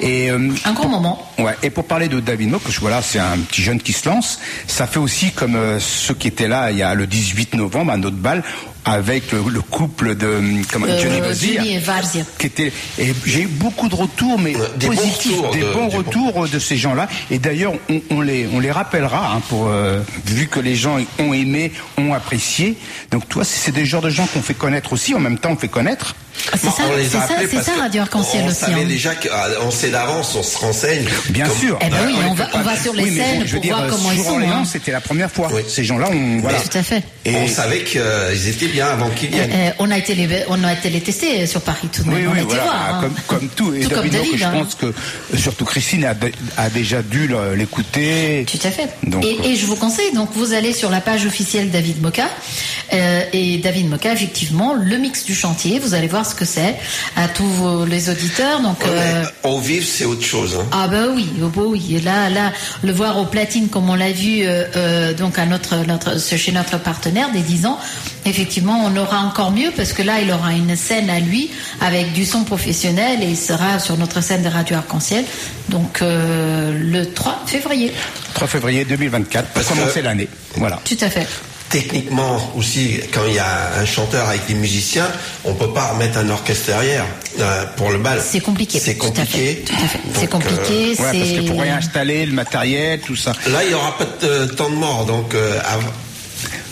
Et euh, Un grand moment. Ouais, et pour parler de David Mock, je- voilà, c'est un petit jeune qui se lance. Ça fait aussi comme euh, ceux qui étaient là il y a le 18 novembre à notre bal avec le, le couple de hum, comment, Euh, Johnny Bozzi, Johnny et Varzia. qui était et j'ai eu beaucoup de retours mais des bons positifs retours des de- bons des bons- retours de ces gens-là et d'ailleurs on, on les on les rappellera hein, pour euh, vu que les gens ont aimé ont apprécié donc toi c'est c'est des genres de gens qu'on fait connaître aussi en même temps on fait connaître Ah, c'est Bon, ça, on les a c'est ça, ça Radio Arc-en-Ciel On aussi. savait hein. déjà qu'on sait d'avance, on se renseigne. Bien Comme- sûr. Eh ben oui, les on va- on va sur les Oui, scènes je veux pour voir euh, comment ils sont, hein. c'était la première fois. Ces gens-là, on voilà. Tout à fait. Et On savait qu'ils étaient bien avant qu'ils viennent. Euh, on a été les, on a été les tester sur Paris tout de même. Oui, on oui, a été voilà, voir. hein. comme, comme tout. Et Tout comme David Mock, David, je hein. pense que euh, surtout Christine a, de- a déjà dû l'écouter. Tout à fait. Donc, et, euh, et je vous conseille, donc vous allez sur la page officielle David Moka. euh, et David Moka, effectivement, le mix du chantier, vous allez voir ce que c'est à tous vos- les auditeurs. Donc, euh, vivre, c'est autre chose. hein. ah bah oui, oh bah oui. Et là, là, le voir au platine comme on l'a vu euh, euh, donc à notre, notre ce- chez notre partenaire des 10 ans, effectivement, on aura encore mieux parce que là, il aura une scène à lui avec du son professionnel et il sera sur notre scène de Radio Arc-en-Ciel. Donc euh, le 3 février. 3 février 2024 pour que- commencer l'année. Voilà. Tout à fait. techniquement aussi, quand il y a un chanteur avec des musiciens, on peut pas remettre un orchestre derrière euh, pour le bal. C'est compliqué. C'est compliqué. Tout à fait. C'est compliqué. Ouais, parce qu'il faut réinstaller le matériel, tout ça. Là, il y aura pas de euh, temps de mort, donc euh, av-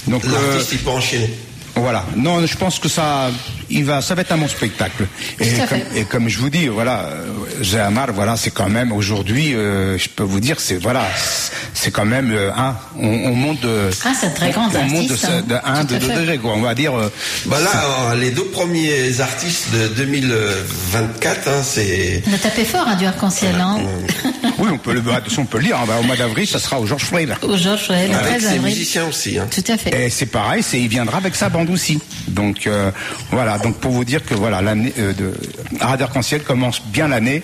Donc, l'artiste euh, il peut enchaîner. Voilà. Non, je pense que ça, il va, ça va être un bon spectacle. Et, comme, fait. et comme je vous dis, voilà, euh, Zéhamar, voilà, c'est quand même aujourd'hui, euh, je peux vous dire, c'est voilà, c'est quand même euh, un, on, on monte de, Ah, c'est un très grand on monte de, artiste, hein. de un, de deux degrés, quoi. On va dire. euh, Bah là, euh, les deux premiers artistes de 2024, hein, c'est On a tapé fort à du arc-en-ciel, hein. Oui, on peut le, bah, de toute façon, on peut le dire. hein, bah, au mois d'avril, ça sera au Georges Frey. Au Georges Frey, le avec 13 ses avril. musiciens aussi. Hein. Tout à fait. Et c'est pareil, c'est il viendra avec sa bande aussi. Donc euh, voilà, donc pour vous dire que voilà l'année euh, de Radio Arc-en-Ciel commence bien l'année.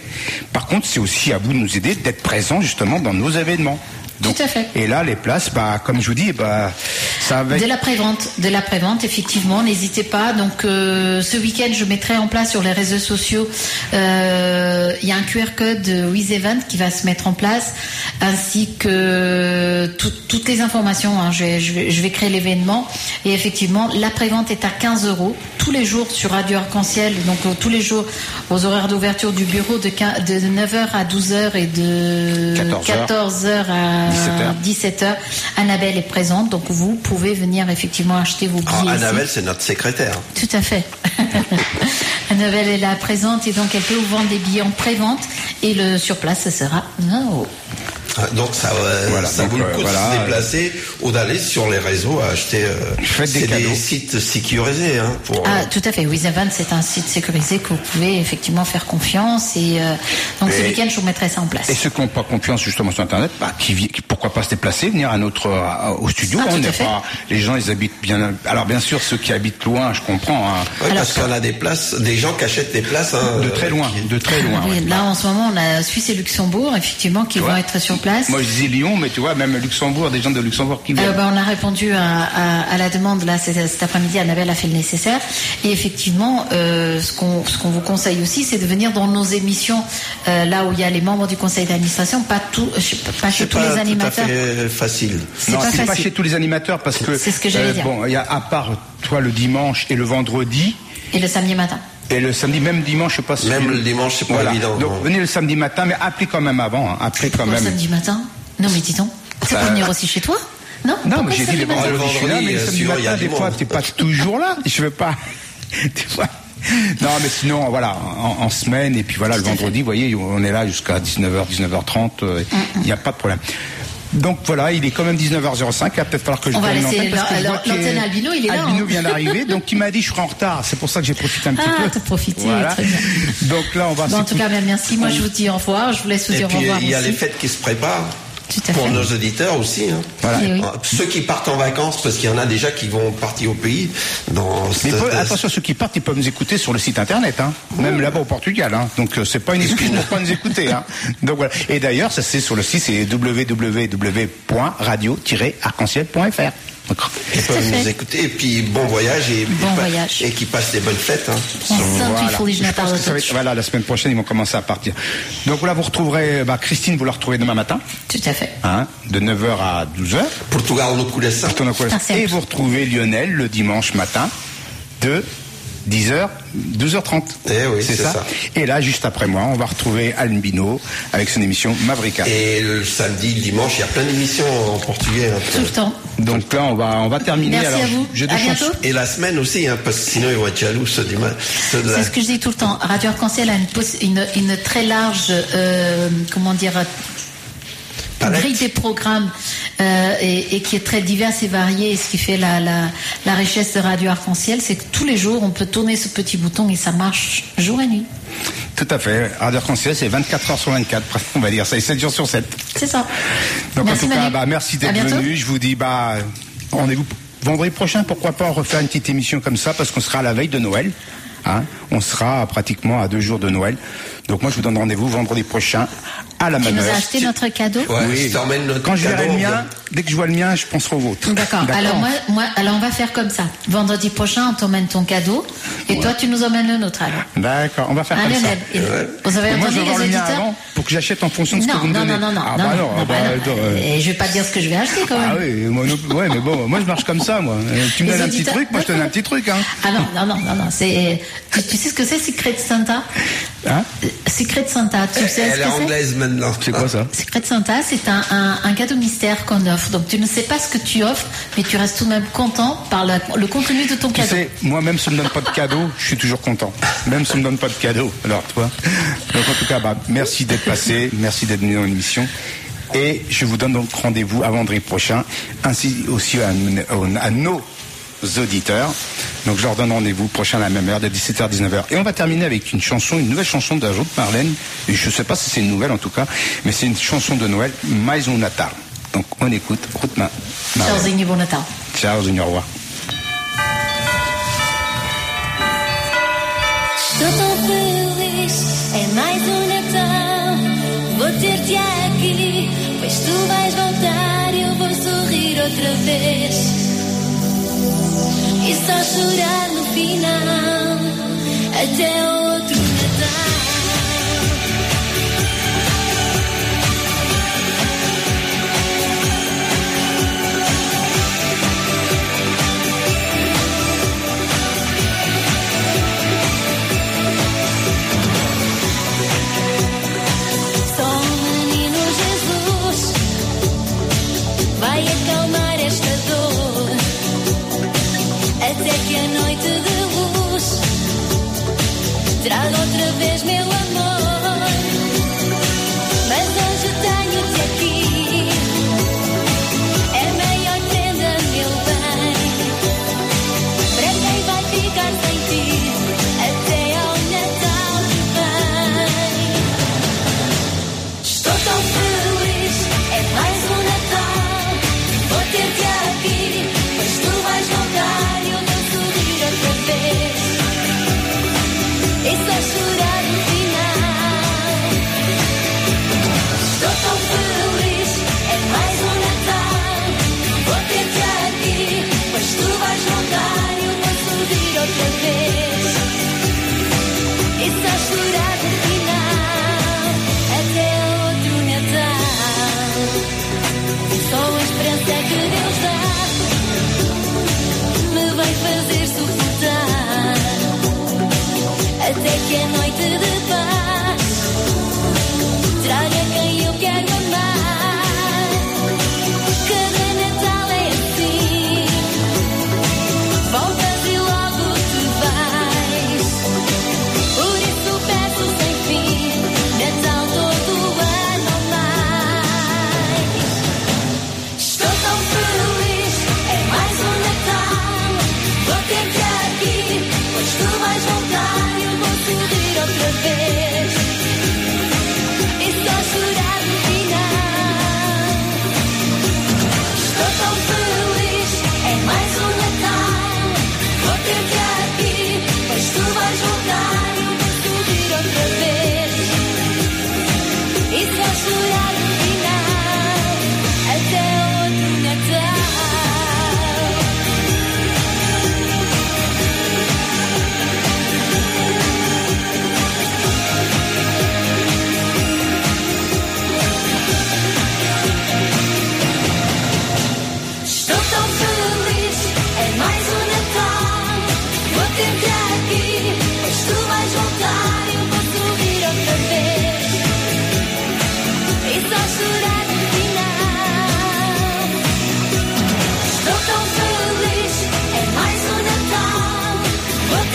Par contre, c'est aussi à vous de nous aider d'être présents justement dans nos événements. Donc, Tout à fait. Et là, les places, bah, comme je vous dis, bah, ça va De la prévente, de la prévente, effectivement, n'hésitez pas. Donc euh, ce week-end, je mettrai en place sur les réseaux sociaux, euh, il y a un QR code de Wiz Event qui va se mettre en place, ainsi que tout- toutes les informations. hein. Je vais créer l'événement et effectivement, la prévente est à 15 euros tous les jours sur Radio Arc-en-Ciel. Donc euh, tous les jours aux horaires d'ouverture du bureau de, 15 de 9h à 12h et de 14h. 14h à 17h. 17h. Annabelle est présente, donc vous pouvez venir effectivement acheter vos billets. Ici. Annabelle, c'est notre secrétaire. Tout à fait. Annabelle est là présente et donc elle peut vous vendre des billets en pré-vente et le sur place ce sera 20 euros. Ah, Donc ça, euh, Voilà, ça donc, vaut le euh, coup voilà. de se déplacer ou d'aller sur les réseaux à acheter. Euh, Faites des sites sécurisés hein, pour. Ah, tout à fait. WizEvent, c'est un site sécurisé que vous pouvez effectivement faire confiance et euh, donc ce week-end je vous mettrai ça en place. Et ceux qui n'ont pas confiance justement sur Internet, bah, qui, vi- qui- pourquoi pas se déplacer, venir à notre à- au studio. Ah, on tout à n'est fait. pas, les gens, ils habitent bien. Alors bien sûr, ceux qui habitent loin, je comprends. hein. Ouais, parce qu'on a des places, des gens qui achètent des places. hein, de euh, très loin, de très loin. Oui, ouais. Là en ce moment on a Suisse et Luxembourg effectivement qui vont être sur place. Moi, je disais Lyon, mais tu vois, même Luxembourg, des gens de Luxembourg qui viennent. Euh, bah, on a répondu à, à- à la demande là cet, cet après-midi. Annabelle a fait le nécessaire. Et effectivement, euh, ce qu'on ce qu'on vous conseille aussi, c'est de venir dans nos émissions euh, là où il y a les membres du conseil d'administration, pas tout, euh, chez- pas chez C'est tous pas les animateurs. fait facile. C'est non, pas c'est pas facile. chez tous les animateurs parce que. C'est ce que j'allais dire. Bon, il y a à part toi le dimanche et le vendredi. Et le samedi matin. Et le samedi, même dimanche, je sais pas si. Même le dimanche, c'est pas évident, Donc non. venez le samedi matin, mais appelez quand même avant. hein. Appelez quand Pour le même. samedi matin Non mais dis donc, c'est Bah, pour venir aussi chez toi Non Non, Pourquoi mais j'ai le dit matin vendredis, je suis là, vendredi, mais le euh, samedi sûr, il y a matin, des fois, monde. t'es pas toujours là. Je veux pas. Des fois. Non, mais sinon, voilà, en, en semaine, et puis voilà, le vendredi, vous voyez, on est là jusqu'à 19h, 19h30, euh, il n'y a pas de problème. Donc voilà, il est quand même 19h05, il va peut-être falloir que je On va donne laisser l'antenne, Albino, il est là, Albino hein. vient d'arriver, donc il m'a dit je serai en retard, c'est pour ça que j'ai profité un petit Ah, peu. t'as profité, Voilà. très bien. Donc là, on va Bon, en tout cas, merci. Moi, je vous dis au revoir. Je vous laisse vous dire au puis revoir il y a aussi. les fêtes qui se préparent. Tout à Pour fait. nos auditeurs aussi. Hein. Voilà. Eh oui. Euh, Ceux qui partent en vacances, parce qu'il y en a déjà qui vont partir au pays. Dans Mais cette- attention, ceux qui partent, ils peuvent nous écouter sur le site internet, hein. même là-bas au Portugal. Hein. Donc euh, c'est pas une excuse pour pas nous écouter. Hein. Donc voilà. Et d'ailleurs, ça c'est sur le site, c'est www.radio-arc-en-ciel.fr. Ils peuvent nous écouter. Et puis bon voyage et, Bon et pas- voyage. et qui passent des bonnes fêtes. Hein. Je pense que ça va être- voilà, la semaine prochaine, ils vont commencer à partir. Donc là, vous retrouverez bah, Christine, vous la retrouvez demain matin, Tout à fait. hein, de 9h à 12h. Portugal no coração. Et vous retrouvez Lionel le dimanche matin de 10h, 12h30. Eh oui, c'est c'est ça. ça. Et là, juste après moi, on va retrouver Albino avec son émission Mavrika. Et le samedi, le dimanche, il y a plein d'émissions en portugais. hein. Tout le temps. Donc là, on va, on va terminer. Merci Alors, à vous. J'ai. Et la semaine aussi, hein, parce que sinon ils vont être jaloux ceux du mal. ceux de la- C'est ce que je dis tout le temps. Radio Arc-en-Ciel a une, une, une très large, euh, comment dire. Grille des programmes euh, et, et qui est très diverse et variée. Et ce qui fait la, la, la richesse de Radio Arc-en-Ciel, c'est que tous les jours, on peut tourner ce petit bouton et ça marche jour et nuit. Tout à fait. Radio Arc-en-Ciel, c'est 24 heures sur 24, on va dire ça, et 7 jours sur 7. C'est ça. Donc Merci, en tout cas, bah, merci d'être venu. Je vous dis, bah, rendez-vous vendredi prochain. Pourquoi pas refaire une petite émission comme ça, parce qu'on sera à la veille de Noël. hein. on sera pratiquement à deux jours de Noël. Donc moi je vous donne rendez-vous vendredi prochain à la Tu même nous as acheté notre cadeau oui. Quand je verrai le mien, dès que je vois le mien, je penserai au vôtre. D'accord. Alors moi, moi, alors on va faire comme ça. Vendredi prochain, on t'emmène ton cadeau et toi, tu nous emmènes le nôtre. Alors. D'accord, on va faire Ah, comme Lionel, ça. vous avez moi, entendu je voir les le mien auditeurs avant pour que j'achète en fonction de ce que Non, vous me non, donnez. non, non, non, Ah non, bah non, non, non, bah, bah non. euh, Et je vais pas dire ce que je vais acheter quand même. Ah oui, moi, non- ouais, mais bon, moi je marche comme ça, moi. Euh, Tu me donnes un petit truc, moi je te donne un petit truc, hein. Ah non, non, non, non, non. C'est, tu, tu sais ce que c'est Secret Santa Hein? Secret Santa, tu sais Elle est anglaise maintenant. C'est quoi ça Secret Santa, c'est un, un, un cadeau mystère qu'on offre. Donc tu ne sais pas ce que tu offres, mais tu restes tout de même content par la- le contenu de ton Tu cadeau. sais, moi même si on me donne pas de cadeau, je suis toujours content. Même si on me donne pas de cadeau. Alors, toi. Donc en tout cas, bah, merci d'être passé, merci d'être venu dans l'émission. Et je vous donne donc rendez-vous à vendredi prochain, ainsi aussi à, à nos auditeurs. Donc je leur donne rendez-vous prochain à la même heure, de 17h à 19h. Et on va terminer avec une chanson, une nouvelle chanson d'un jour de Marlène. Et je sais pas si c'est une nouvelle en tout cas, mais c'est une chanson de Noël, Mais au Natal. Donc on écoute, route ma. Marlène. Tchauzinho, bon Natal. Ciao, Zinho, au revoir. só chorar no final. Até hoje.